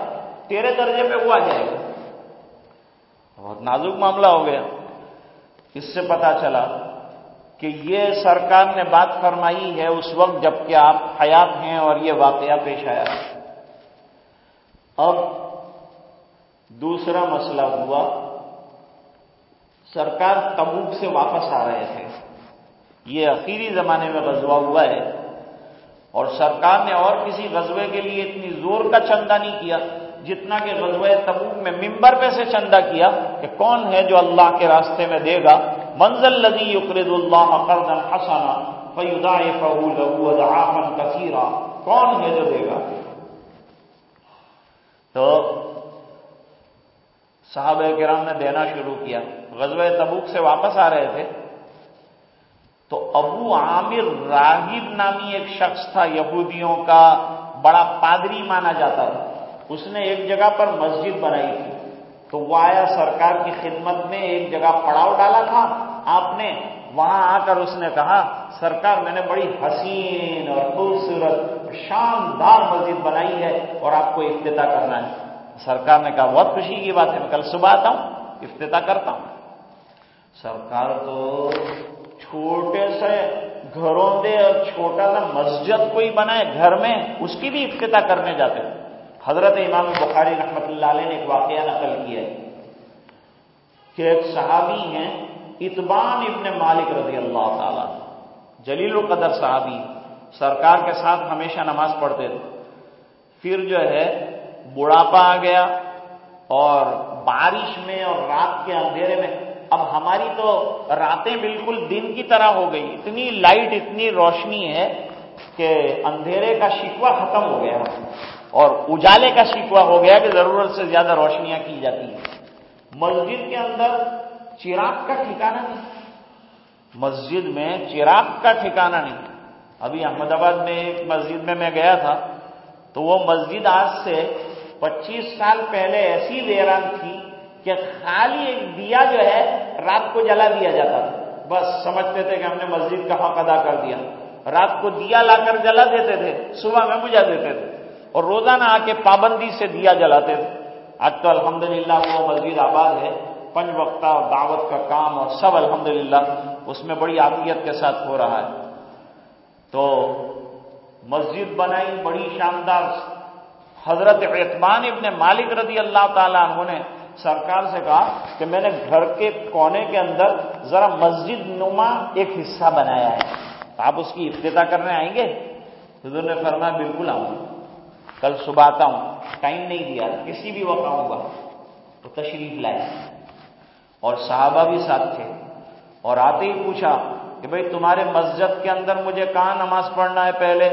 تیرے درجے پہ وہ آ جائے گا۔ بہت نازک معاملہ ہو گیا۔ اس سے پتا چلا کہ یہ سرکار نے بات فرمائی ہے اس وقت جبکہ آپ حیات ہیں اور یہ واقعہ پیش آیا۔ اب دوسرا مسئلہ ہوا۔ سرکار تبوک سے واپس آ رہے تھے یہ اخیری زمانے میں غزوہ ہوا ہے۔ اور سرکار نے اور کسی غزوے کے لیے اتنی زور کا چندہ نہیں کیا جتنا کہ غزوہ تبوک میں ممبر پہ سے چندہ کیا کہ کون ہے جو اللہ کے راستے میں دے گا۔ منزل لدی یقرد اللہ قرضا حسنا فیضاعفہ له ضعافا کثیرا۔ کون ہے جو دے گا؟ تو صحابہ کرام نے دینا شروع کیا۔ غزوہ تبوک سے واپس آ رہے تھے۔ تو ابو عامر راہب نامی ایک شخص تھا، یہودیوں کا بڑا پادری مانا جاتا تھا۔ اس نے ایک جگہ پر مسجد بنائی تھی۔ تو وہ آیا سرکار کی خدمت میں، ایک جگہ پڑاؤ ڈالا تھا۔ آپ نے وہاں آ کر اس نے کہا، سرکار میں نے بڑی حسین اور خوبصورت شاندار مسجد بنائی ہے اور آپ کو افتتاح کرنا ہے۔ سرکار نے کہا، بہت خوشی کی بات ہے، میں کل صبح آتا ہوں، افتتاح کرتا ہوں۔ سرکار تو چھوٹے سے گھروں دے اور چھوٹا سا مسجد کوئی بنائے گھر میں، اس کی بھی افتتاح کرنے جاتے ہیں۔ حضرت امام بخاری رحمت اللہ علیہ نے ایک واقعہ نقل کیا ہے کہ ایک صحابی ہیں اتبان ابن مالک رضی اللہ تعالی جلیل القدر صحابی سرکار کے ساتھ ہمیشہ نماز پڑھتے تھے۔ پھر جو ہے، بڑھاپا آ گیا اور بارش میں اور رات کے اندھیرے میں۔ اب ہماری تو راتیں بالکل دن کی طرح ہو گئی۔ اتنی لائٹ، اتنی روشنی ہے کہ اندھیرے کا شکوا ختم ہو گیا۔ اور اجالے کا شکوا ہو گیا کہ ضرورت سے زیادہ روشنیاں کی جاتی ہیں۔ مسجد کے اندر چراغ کا ٹھکانہ نہیں۔ مسجد میں چراغ کا ٹھکانہ نہیں۔ ابھی احمد آباد میں ایک مسجد میں میں گیا تھا، تو وہ مسجد آج سے پچیس سال پہلے ایسی ویران تھی کہ خالی ایک دیا جو ہے، رات کو جلا دیا جاتا تھا۔ بس سمجھتے تھے کہ ہم نے مسجد کا حق ادا کر دیا۔ رات کو دیا لا کر جلا دیتے تھے، صبح میں بجھا دیتے تھے۔ اور روزانہ آ کے پابندی سے دیا جلاتے تھے۔ آج تو الحمدللہ وہ مسجد آباد ہے۔ پنج وقتہ اور دعوت کا کام اور سب الحمدللہ اس میں بڑی عافیت کے ساتھ ہو رہا ہے۔ تو مسجد بنائی، بڑی شاندار حضرت اعتمان ابن مالک رضی اللہ تعالیٰ عنہ نے سرکار سے کہا کہ میں نے گھر کے کونے کے اندر ذرا مسجد نما ایک حصہ بنایا ہے۔ آپ اس کی افتتاح کرنے آئیں گے؟ حضور نے فرمایا، بالکل آؤں۔ کل صبح آتا ہوں، ٹائم نہیں دیا، کسی بھی وقت آؤں گا۔ تو تشریف لائے۔ اور صحابہ بھی ساتھ تھے۔ اور آتے ہی پوچھا کہ بھئی تمہارے مسجد کے اندر مجھے کہاں نماز پڑھنا ہے پہلے؟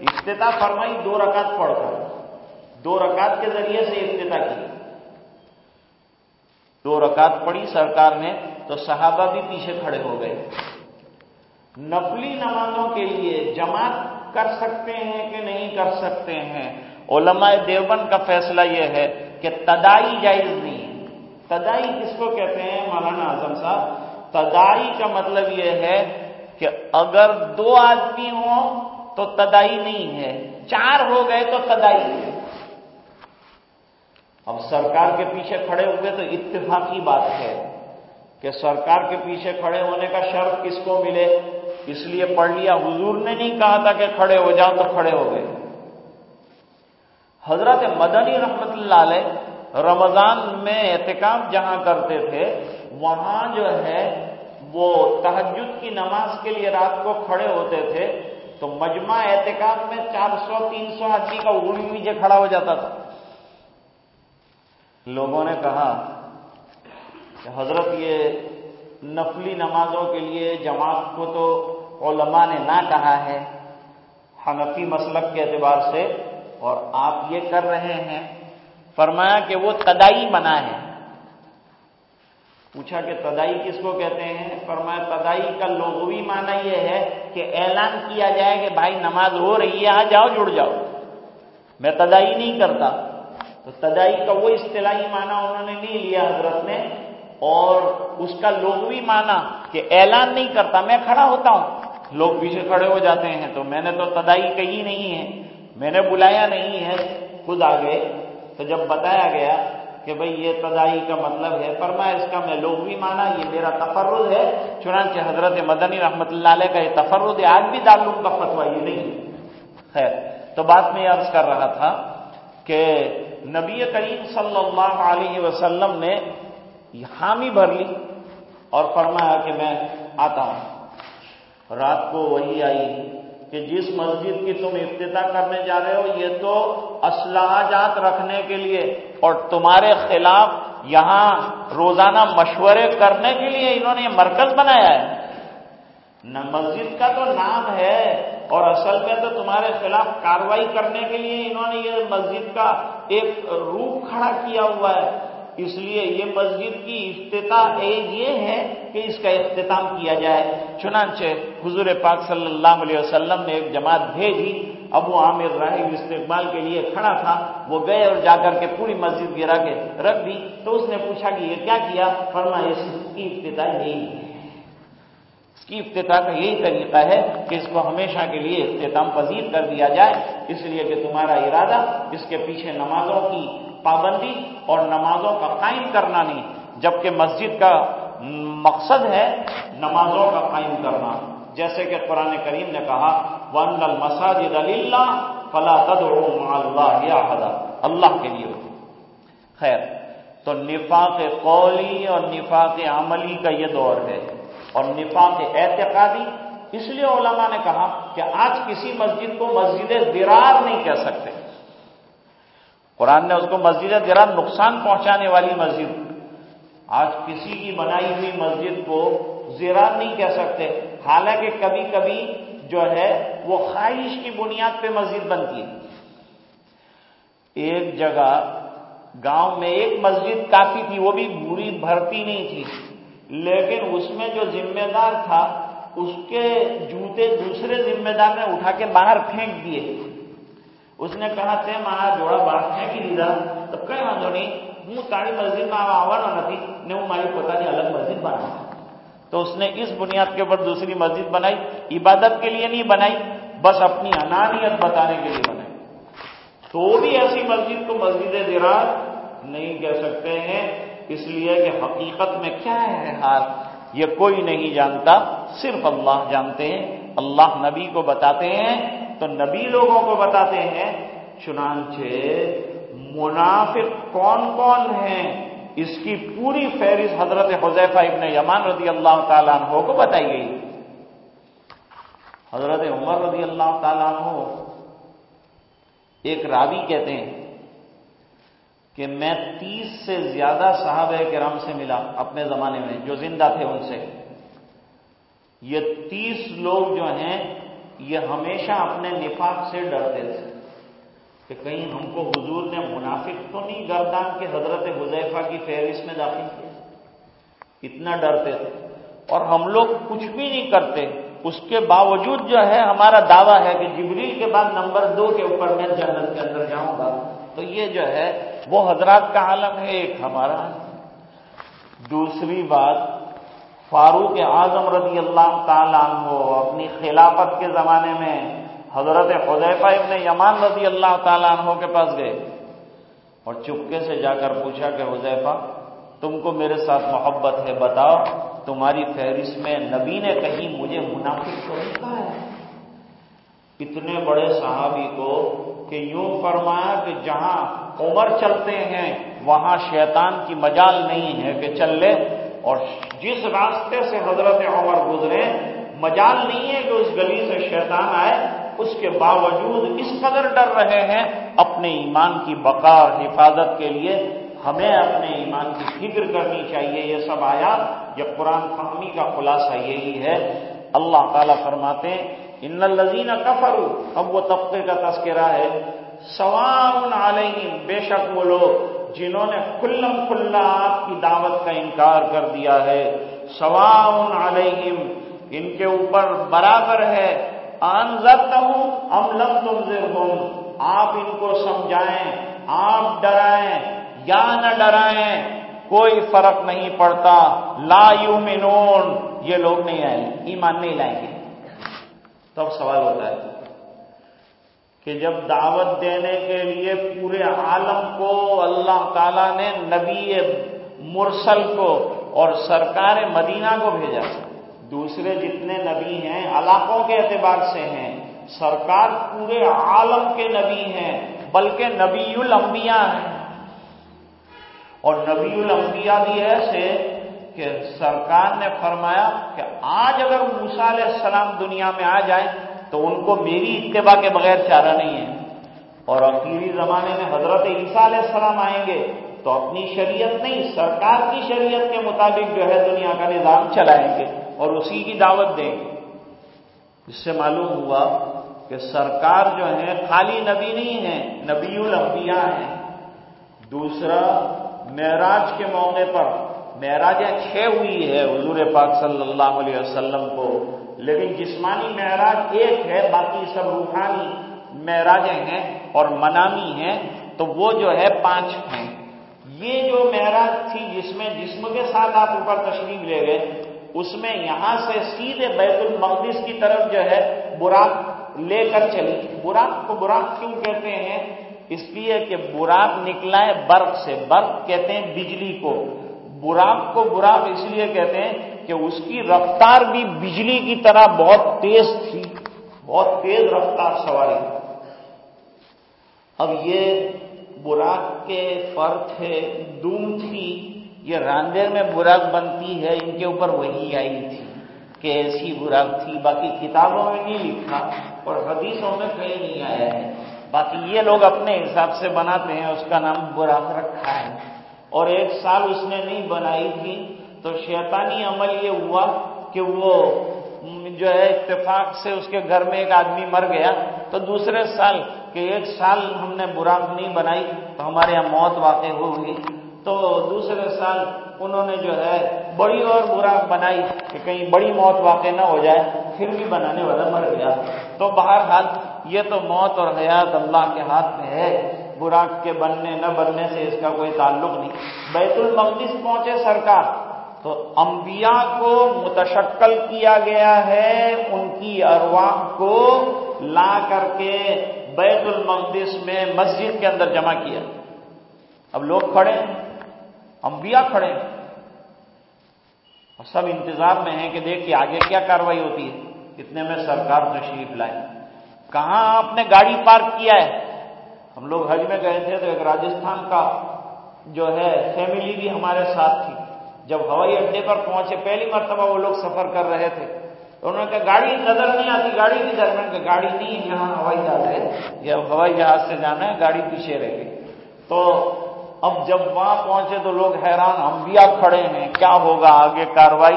افتتاح فرمائی، دو رکعت پڑھ کر۔ دو رکعت کے ذریعے سے افتتاح کی۔ دو رکعت پڑھی سرکار نے تو صحابہ بھی پیچھے کھڑے ہو گئے۔ نفلی نمازوں کے لیے جماعت کر سکتے ہیں کہ نہیں کر سکتے ہیں؟ علماء دیوبند کا فیصلہ یہ ہے کہ تدائی جائز نہیں۔ تدائی کس کو کہتے ہیں؟ مولانا اعظم صاحب. تدائی کا مطلب یہ ہے کہ اگر دو آدمی ہوں تو تدائی نہیں ہے، چار ہو گئے تو تدائی ہے۔ اب سرکار کے پیچھے کھڑے ہوئے تو اتفاقی بات ہے کہ سرکار کے پیچھے کھڑے ہونے کا شرط کس کو ملے؟ اس لیے پڑھ لیا، حضور نے نہیں کہا تھا کہ کھڑے ہو جاؤ تو کھڑے ہو گئے۔ حضرت مدنی رحمت اللہ علیہ رمضان میں احتکام جہاں کرتے تھے، وہاں جو ہے وہ تحجد کی نماز کے لیے رات کو کھڑے ہوتے تھے، تو مجمع احتکام میں چار سو، تین سو آدمی کا اڑی نیچے کھڑا ہو جاتا تھا۔ لوگوں نے کہا کہ حضرت یہ نفلی نمازوں کے لیے جماعت کو تو علماء نے نہ کہا ہے، حنفی مسلک کے اعتبار سے، اور آپ یہ کر رہے ہیں۔ فرمایا کہ وہ تدائی منع ہے۔ پوچھا کہ تدائی کس کو کہتے ہیں؟ فرمایا تدائی کا لغوی معنی یہ ہے کہ اعلان کیا جائے کہ بھائی نماز ہو رہی ہے، آ جاؤ، جڑ جاؤ۔ میں تدائی نہیں کرتا۔ تو تدائی کا وہ اصطلاحی معنی انہوں نے نہیں لیا حضرت نے اور اس کا لغوی معنی کہ اعلان نہیں کرتا، میں کھڑا ہوتا ہوں۔ لوگ پیچھے کھڑے ہو جاتے ہیں، تو میں نے تو تدائی کہی نہیں ہے، میں نے بلایا نہیں ہے، خود آ گئے تو جب بتایا گیا کہ بھئی یہ تدائی کا مطلب ہے، فرمایا اس کا میں لغوی مانا، یہ میرا تفرد ہے، چنانچہ حضرت مدنی رحمت اللہ علیہ کا یہ تفرد ہے، آج بھی دارالعلوم کا فتوا یہ نہیں خیر، تو بات میں عرض کر رہا تھا کہ نبی کریم صلی اللہ علیہ وسلم نے حامی بھر لی اور فرمایا کہ میں آتا ہوں۔ رات کو وہی آئی۔ کہ جس مسجد کی تم افتتاح کرنے جا رہے ہو، یہ تو اسلحہ جات رکھنے کے لیے اور تمہارے خلاف یہاں روزانہ مشورے کرنے کے لیے انہوں نے یہ مرکز بنایا ہے۔ نہ مسجد کا تو نام ہے اور اصل میں تو تمہارے خلاف کاروائی کرنے کے لیے انہوں نے یہ مسجد کا ایک روپ کھڑا کیا ہوا ہے۔ اس لیے یہ مسجد کی افتتاح یہ ہے کہ اس کا اختتام کیا جائے۔ چنانچہ حضور پاک صلی اللہ علیہ وسلم نے ایک جماعت بھیجی، ابو عامر راہی استقبال کے لیے کھڑا تھا، وہ گئے اور جا کر کے پوری مسجد گرا کے رکھ دی۔ تو اس نے پوچھا کہ یہ کیا کیا؟ فرمایا اس کی افتتاح یہی ہے۔ اس کی افتتاح کا یہی طریقہ ہے کہ اس کو ہمیشہ کے لیے اختتام پذیر کر دیا جائے۔ اس لیے کہ تمہارا ارادہ اس کے پیچھے نمازوں کی پابندی اور نمازوں کا قائم کرنا نہیں، جبکہ مسجد کا مقصد ہے نمازوں کا قائم کرنا۔ جیسے کہ قرآن کریم نے کہا ون المساجد اللہ فلا تدعو مع اللہ یا اللہ کے لیے۔ خیر، تو نفاق قولی اور نفاق عملی کا یہ دور ہے۔ اور نفاق اعتقادی، اس لیے علماء نے کہا کہ آج کسی مسجد کو مسجد درار نہیں کہہ سکتے۔ قرآن نے اس کو مسجد درار نقصان پہنچانے والی مسجد آج کسی کی بنائی ہوئی مسجد کو زیرار نہیں کہہ سکتے۔ حالانکہ کبھی کبھی جو ہے وہ خواہش کی بنیاد پہ مسجد بنتی ہے۔ ایک جگہ گاؤں میں ایک مسجد کافی تھی، وہ بھی بری بھرتی نہیں تھی۔ لیکن اس میں جو ذمہ دار تھا، اس کے جوتے دوسرے ذمہ دار نے اٹھا کے باہر پھینک دیے۔ اس نے کہا تھے مہا جوڑا باہر پھینک دیدا تو کئی ہاں واندو نہیں، ہوں تاری مسجد میں آوانا نہیں نے وہ ماری پتا نہیں الگ مسجد بنا تو اس نے اس بنیاد کے اوپر دوسری مسجد بنائی، عبادت کے لیے نہیں بنائی، بس اپنی انانیت بتانے کے لیے بنائی۔ تو بھی ایسی مسجد کو مسجد درار نہیں کہہ سکتے ہیں، اس لیے کہ حقیقت میں کیا ہے حال؟ یہ کوئی نہیں جانتا، صرف اللہ جانتے ہیں۔ اللہ نبی کو بتاتے ہیں تو نبی لوگوں کو بتاتے ہیں، چنانچہ منافق کون کون ہیں؟ اس کی پوری فہرست حضرت حضیفہ ابن یمان رضی اللہ تعالیٰ عنہ کو بتائی گئی۔ حضرت عمر رضی اللہ تعالیٰ عنہ ایک راوی کہتے ہیں کہ میں تیس سے زیادہ صحابہ کرام سے ملا اپنے زمانے میں جو زندہ تھے ان سے۔ یہ تیس لوگ جو ہیں یہ ہمیشہ اپنے نفاق سے ڈرتے تھے کہ کہیں ہم کو حضور نے منافق تو نہیں، گردان کے حضرت حضیفہ کی فہرست میں داخل کیا۔ اتنا ڈرتے تھے۔ اور ہم لوگ کچھ بھی نہیں کرتے۔ اس کے باوجود جو ہے، ہمارا دعویٰ ہے کہ جبریل کے بعد نمبر دو کے اوپر میں جنت کے اندر جاؤں گا۔ تو یہ جو ہے، وہ حضرات کا عالم ہے، ایک ہمارا۔ دوسری بات فاروق اعظم رضی اللہ تعالیٰ عنہ اپنی خلافت کے زمانے میں حضرت حضیفہ ابن یمان رضی اللہ تعالیٰ عنہ کے پاس گئے اور چپکے سے جا کر پوچھا کہ حضیفہ تم کو میرے ساتھ محبت ہے، بتاؤ، تمہاری فہرست میں نبی نے کہیں مجھے منافق تو ہے؟ اتنے بڑے صحابی کو کہ یوں فرمایا کہ جہاں عمر چلتے ہیں، وہاں شیطان کی مجال نہیں ہے کہ چل لے۔ اور جس راستے سے حضرت عمر گزرے، مجال نہیں ہے کہ اس گلی سے شیطان آئے، اس کے باوجود اس قدر ڈر رہے ہیں، اپنے ایمان کی بقا، حفاظت کے لیے ہمیں اپنے ایمان کی فکر کرنی چاہیے، یہ سب آیا یہ قرآن فہمی کا خلاصہ یہی ہے۔ اللہ تعالیٰ فرماتے ہیں، ان الزین کفر اب وہ طبقے کا تذکرہ ہے سوان علیہم، بے شک وہ لوگ جنہوں نے کلم کھلا آپ کی دعوت کا انکار کر دیا ہے سوان علیہم، ان کے اوپر برابر ہے آنزت ہوں ام لم تم آپ ان کو سمجھائیں، آپ ڈرائیں یا نہ ڈرائیں، کوئی فرق نہیں پڑتا، لا یومنون یہ لوگ نہیں آئیں، ایمان نہیں لائیں گے۔ تب سوال ہوتا ہے کہ جب دعوت دینے کے لیے پورے عالم کو اللہ تعالی نے نبی مرسل کو اور سرکار مدینہ کو بھیجا دوسرے جتنے نبی ہیں، علاقوں کے اعتبار سے ہیں، سرکار پورے عالم کے نبی ہیں، بلکہ نبی الانبیاء ہیں۔ اور نبی الانبیاء بھی ایسے کہ سرکار نے فرمایا کہ آج اگر موسا علیہ السلام دنیا میں آ جائیں تو ان کو میری اتباع کے بغیر چارہ نہیں ہے۔ اور اخیری زمانے میں حضرت عیسیٰ علیہ السلام آئیں گے تو اپنی شریعت نہیں، سرکار کی شریعت کے مطابق جو ہے دنیا کا نظام چلائیں گے اور اسی کی دعوت دیں گے۔ اس سے معلوم ہوا کہ سرکار جو ہے خالی نبی نہیں ہے نبی الانبیاء ہیں۔ دوسرا، معراج کے موقع پر معراج چھ ہوئی ہے حضور پاک صلی اللہ علیہ وسلم کو۔ لیکن جسمانی معراج ایک ہے، باقی سب روحانی معراجیں ہیں اور منامی ہیں، تو وہ جو ہے پانچ ہیں۔ یہ جو معراج تھی جس میں جسم کے ساتھ آپ اوپر تشریف لے گئے، اس میں یہاں سے سیدھے بیت المقدس کی طرف جو ہے براق لے کر چلی۔ براق کو براق کیوں کہتے ہیں؟ اس لیے کہ براق نکلا ہے برق سے، برق کہتے ہیں بجلی کو۔ براق کو براق اس لیے کہتے ہیں کہ اس کی رفتار بھی بجلی کی طرح بہت تیز تھی، بہت تیز رفتار سواری۔ اب یہ براق کے فر تھے دوم تھی، یہ راندیر میں براق بنتی ہے، ان کے اوپر وہی آئی تھی کہ ایسی براق تھی۔ باقی کتابوں میں نہیں لکھا اور حدیثوں میں کہیں نہیں آیا ہے۔ باقی یہ لوگ اپنے حساب سے بناتے ہیں، اس کا نام براق رکھا ہے۔ اور ایک سال اس نے نہیں بنائی تھی تو شیطانی عمل یہ ہوا کہ وہ جو ہے اتفاق سے اس کے گھر میں ایک آدمی مر گیا تو دوسرے سال کہ ایک سال ہم نے براق نہیں بنائی تو ہمارے یہاں موت واقع ہوئی تو دوسرے سال انہوں نے جو ہے بڑی اور براق بنائی کہ کہیں بڑی موت واقع نہ ہو جائے، پھر بھی بنانے والا مر گیا۔ تو بہرحال یہ تو موت اور حیات اللہ کے ہاتھ میں ہے۔ براق کے بننے نہ بننے سے اس کا کوئی تعلق نہیں۔ بیت المقدس پہنچے سرکار۔ تو انبیاء کو متشکل کیا گیا ہے، ان کی ارواح کو لا کر کے بیت المقدس میں مسجد کے اندر جمع کیا۔ اب لوگ کھڑے ہیں، انبیاء کھڑے ہیں۔ اور سب انتظار میں ہیں کہ دیکھیے آگے کیا کاروائی ہوتی ہے۔ اتنے میں سرکار تشریف لائے۔ کہاں آپ نے گاڑی پارک کیا ہے؟ ہم لوگ حج میں گئے تھے تو ایک راجستھان کا جو ہے، فیملی بھی ہمارے ساتھ تھی۔ جب ہوائی اڈے پر پہنچے، پہلی مرتبہ وہ لوگ سفر کر رہے تھے۔ انہوں نے کہا، گاڑی نظر نہیں آتی، گاڑی کی درمیان کہ گاڑی نہیں ہے یہاں ہوائی جہاز ہے۔ یا ہوائی جہاز سے جانا ہے، گاڑی پیچھے رہ گئی۔ تو اب جب وہاں پہنچے تو لوگ حیران انبیاء کھڑے ہیں، کیا ہوگا آگے کاروائی؟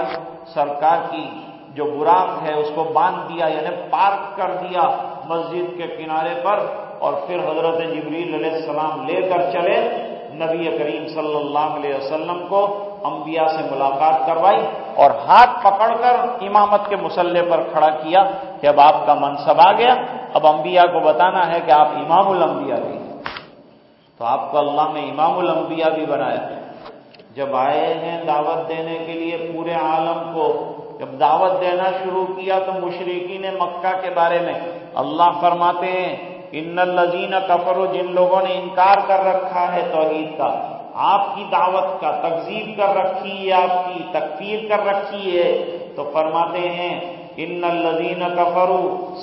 سرکار کی جو براق ہے، اس کو باندھ دیا یعنی پارک کر دیا مسجد کے کنارے پر۔ اور پھر حضرت جبریل علیہ السلام لے کر چلے نبی کریم صلی اللہ علیہ وسلم کو۔ انبیاء سے ملاقات کروائی اور ہاتھ پکڑ کر امامت کے مسلح پر کھڑا کیا کہ اب آپ کا منصب آ گیا۔ اب انبیاء کو بتانا ہے کہ آپ امام الانبیاء بھی تو آپ کو اللہ نے امام الانبیاء بھی بنایا۔ جب آئے ہیں دعوت دینے کے لیے پورے عالم کو، جب دعوت دینا شروع کیا تو مشرقین مکہ کے بارے میں اللہ فرماتے ہیں، ان الزین کفر جن لوگوں نے انکار کر رکھا ہے توحید کا آپ کی دعوت کا تقزیب کر رکھی ہے، آپ کی تکفیر کر رکھی ہے، تو فرماتے ہیں، ان الزین کفر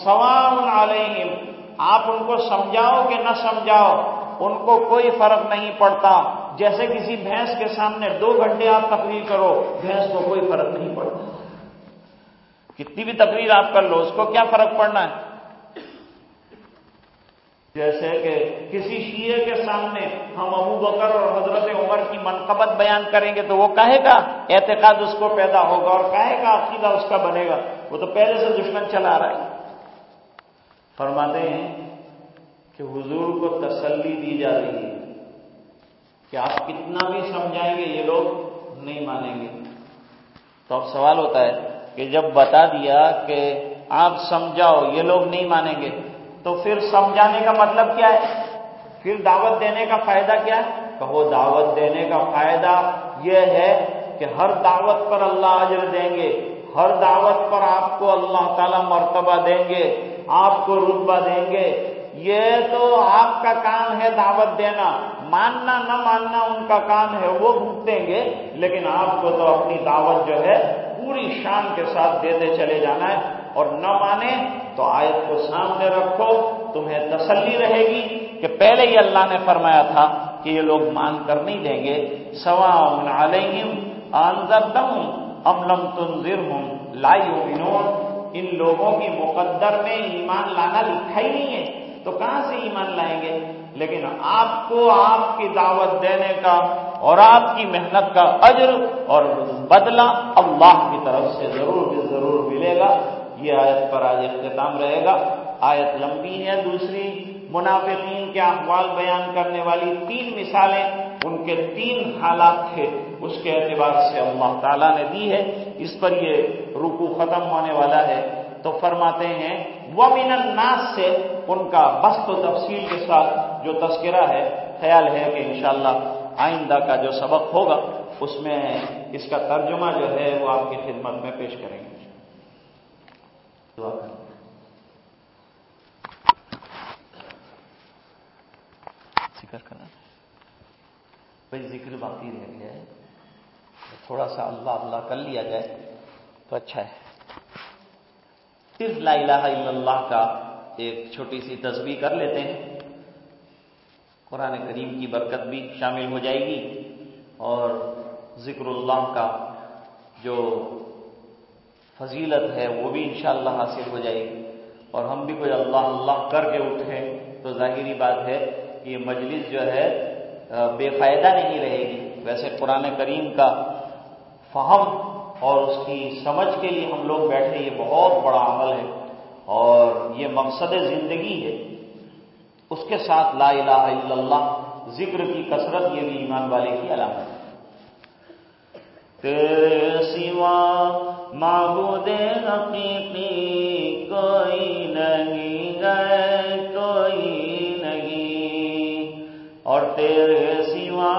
سوام علیہم۔ آپ ان کو سمجھاؤ کہ نہ سمجھاؤ، ان کو کوئی فرق نہیں پڑتا۔ جیسے کسی بھینس کے سامنے دو گھنٹے آپ تقریر کرو، بھینس کو کوئی فرق نہیں پڑتا۔ کتنی بھی تقریر آپ کر لو، اس کو کیا فرق پڑنا ہے؟ جیسے کہ کسی شیعہ کے سامنے ہم ابو بکر اور حضرت عمر کی منقبت بیان کریں گے تو وہ کہے گا، اعتقاد اس کو پیدا ہوگا اور کہے گا، عقیدہ اس کا بنے گا۔ وہ تو پہلے سے دشمن چلا رہا ہے۔ فرماتے ہیں کہ حضور کو تسلی دی جا رہی ہے۔ کہ آپ کتنا بھی سمجھائیں گے، یہ لوگ نہیں مانیں گے۔ تو اب سوال ہوتا ہے کہ جب بتا دیا کہ آپ سمجھاؤ، یہ لوگ نہیں مانیں گے۔ تو پھر سمجھانے کا مطلب کیا ہے؟ پھر دعوت دینے کا فائدہ کیا ہے؟ کہو دعوت دینے کا فائدہ یہ ہے کہ ہر دعوت پر اللہ اجر دیں گے، ہر دعوت پر آپ کو اللہ تعالی مرتبہ دیں گے، آپ کو رتبہ دیں گے۔ یہ تو آپ کا کام ہے دعوت دینا، ماننا نہ ماننا ان کا کام ہے، وہ بھگتیں گے، لیکن آپ کو تو اپنی دعوت جو ہے پوری شان کے ساتھ دیتے چلے جانا ہے۔ اور نہ مانے تو آیت کو سامنے رکھو، تمہیں تسلی رہے گی کہ پہلے ہی اللہ نے فرمایا تھا کہ یہ لوگ مان کر نہیں دیں گے۔ سوا علیہم آنزرتم ام لم تنذرہم لا یؤمنون۔ ان لوگوں کی مقدر میں ایمان لانا لکھا ہی نہیں ہے، تو کہاں سے ایمان لائیں گے؟ لیکن آپ کو آپ کی دعوت دینے کا اور آپ کی محنت کا اجر اور بدلہ اللہ کی طرف سے ضرور بھی ضرور ملے گا۔ یہ آیت پر آج اختتام رہے گا۔ آیت لمبی ہے، دوسری منافقین کے احوال بیان کرنے والی تین مثالیں، ان کے تین حالات تھے، اس کے اعتبار سے اللہ تعالیٰ نے دی ہے۔ اس پر یہ رکو ختم ہونے والا ہے۔ تو فرماتے ہیں وہ من الناس سے ان کا بست و تفصیل کے ساتھ جو تذکرہ ہے، خیال ہے کہ انشاءاللہ آئندہ کا جو سبق ہوگا، اس میں اس کا ترجمہ جو ہے، وہ آپ کی خدمت میں پیش کریں گے۔ ذکر کرنا۔ بھائی، ذکر باقی رہ گیا ہے۔ تھوڑا سا اللہ اللہ کر لیا جائے تو اچھا ہے۔ صرف لا الہ الا اللہ کا ایک چھوٹی سی تصویر کر لیتے ہیں۔ قرآن کریم کی برکت بھی شامل ہو جائے گی اور ذکر اللہ کا جو فضیلت ہے، وہ بھی انشاءاللہ حاصل ہو جائے گی۔ اور ہم بھی کوئی اللہ اللہ کر کے اٹھیں تو ظاہری بات ہے کہ یہ مجلس جو ہے بے فائدہ نہیں رہے گی۔ ویسے قرآن کریم کا فہم اور اس کی سمجھ کے لیے ہم لوگ بیٹھے، یہ بہت بڑا عمل ہے۔ اور یہ مقصد زندگی ہے۔ اس کے ساتھ لا الہ الا اللہ، ذکر کی کثرت، یہ بھی ایمان والے کی علامت ہے۔ تیرے سوا معبود حقیقی کوئی نہیں ہے، کوئی نہیں۔ اور تیرے سوا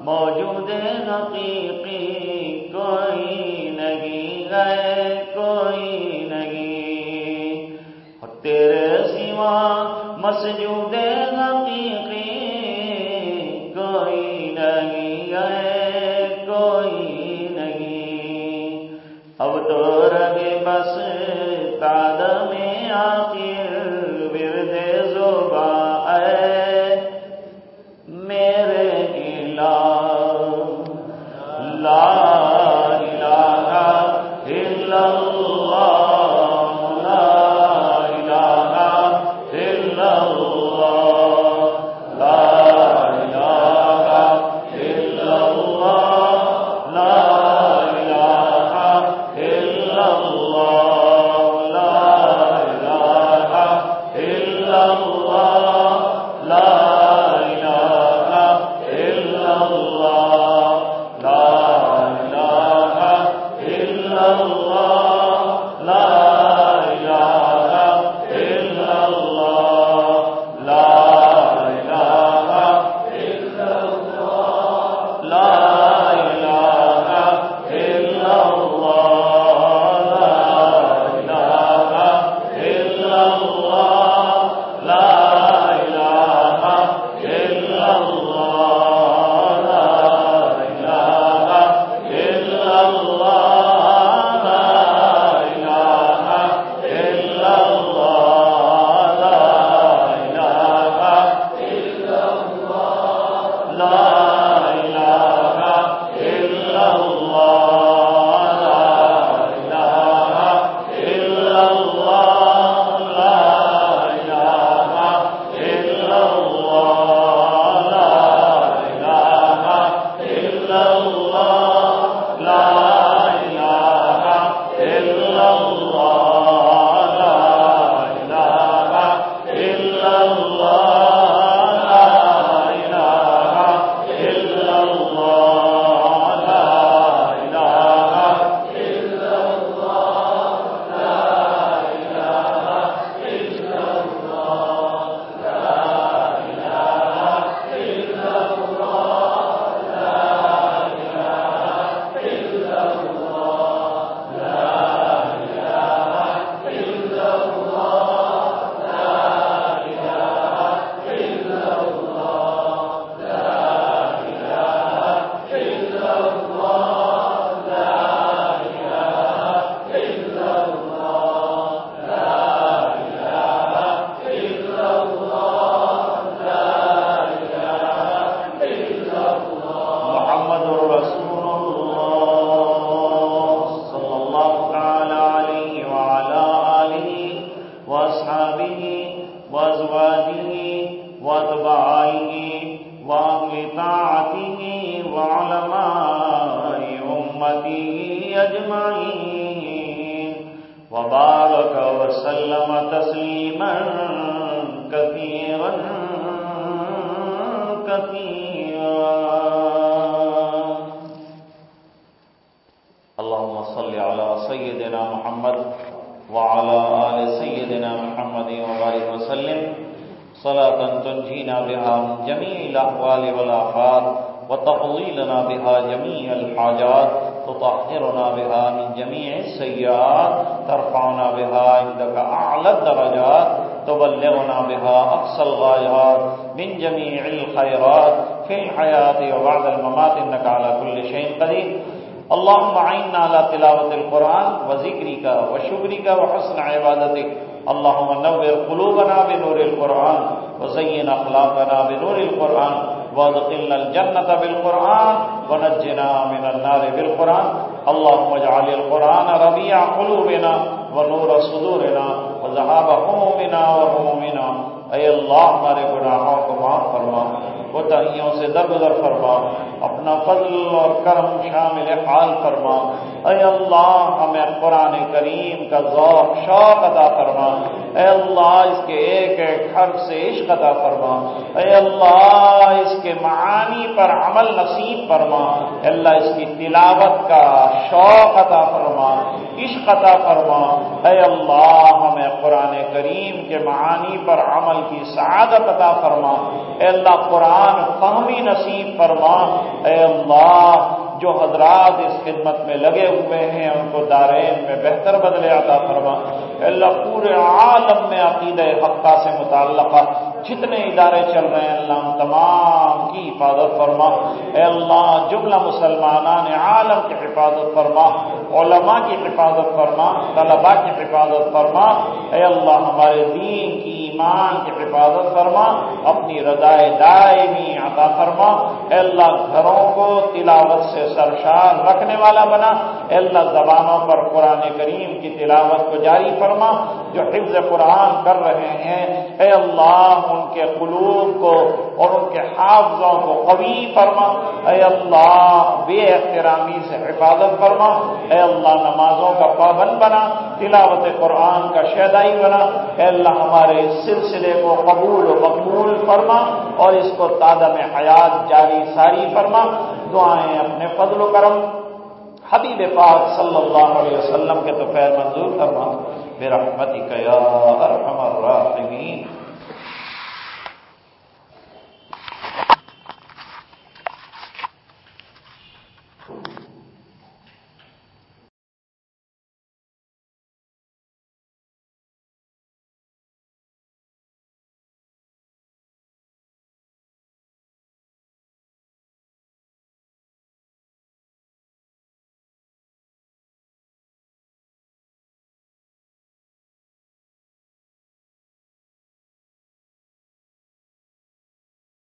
موجود حقیقی کوئی نہیں ہے، کوئی نہیں۔ اور تیرے سوا مسجود حقیقی تو رگ بس تال میں وأصحابه وأزواجه وأتباعه وأهل طاعته وعلماء أمته أجمعين وبارك وسلم تسليما كثيرا كثيرا. اللهم صل على سيدنا محمد وعلى آل سيدنا محمد وبارك وسلم. صلاة تنجينا بها من جميع الأحوال والآفات وتقضي لنا بها جميع الحاجات، تطهرنا بها من جميع السيئات، ترفعنا بها عندك أعلى الدرجات، تبلغنا بها أقصى الغايات من جميع الخيرات. في الحياة وبعد الممات إنك على كل شيء قدير. اللهم عنا على تلاوة القرآن وذكرك وشكرك وحسن عبادتك اللهم نور قلوبنا بنور القرآن وزين أخلاقنا بنور القرآن وادخلنا الجنة بالقرآن ونجنا من النار بالقرآن۔ اللهم اجعل القرآن ربيع قلوبنا ونور صدورنا وذهاب همومنا وهمومنا اے اللہ، ہمارے گناہوں کو معاف فرما۔ کوتاہیوں سے درگزر فرما اپنا فضل اور کرم شامل حال فرما۔ اے اللہ، ہمیں قرآن کریم کا ذوق شوق عطا فرما۔ اے اللہ، اس کے ایک ایک حرف سے عشق عطا فرما۔ اے اللہ، اس کے معانی پر عمل نصیب فرما۔ اے اللہ، اس کی تلاوت کا شوق عطا فرما۔ عشق عطا فرما۔ اے اللہ، ہمیں قرآن کریم کے معانی پر عمل کی سعادت عطا فرما۔ اے اللہ، قرآن فہمی نصیب فرما۔ اے اللہ جو حضرات اس خدمت میں لگے ہوئے ہیں، ان کو دارین میں بہتر بدلے عطا فرما۔ اللہ، پورے عالم میں عقید حقہ سے متعلقہ جتنے ادارے چل رہے ہیں، اللہ تمام کی حفاظت فرما۔ اے اللہ، جملہ مسلمانان عالم کی حفاظت فرما، علماء کی حفاظت فرما، طلباء کی حفاظت فرما۔ اے اللہ، ہمارے دین کی ایمان کی حفاظت فرما، اپنی رضائے دائمی عطا فرما۔ اے اللہ، گھروں کو تلاوت سے سرشار رکھنے والا بنا۔ اے اللہ، زبانوں پر قرآن کریم کی تلاوت کو جاری فرما۔ جو حفظ قرآن کر رہے ہیں، اے اللہ، ان کے قلوب کو اور ان کے حافظوں کو قوی فرما۔ اے اللہ، بے احترامی سے حفاظت فرما۔ اے اللہ، نمازوں کا پابند بنا، تلاوت قرآن کا شیدائی بنا۔ اے اللہ، ہمارے اس سلسلے کو قبول و مقبول فرما اور اس کو تادم حیات جاری ساری فرما۔ دعائیں اپنے فضل و کرم۔ حبیب پاک صلی اللہ علیہ وسلم کے تو خیر منظور فرما۔ میرا یا ارحم الراحمین۔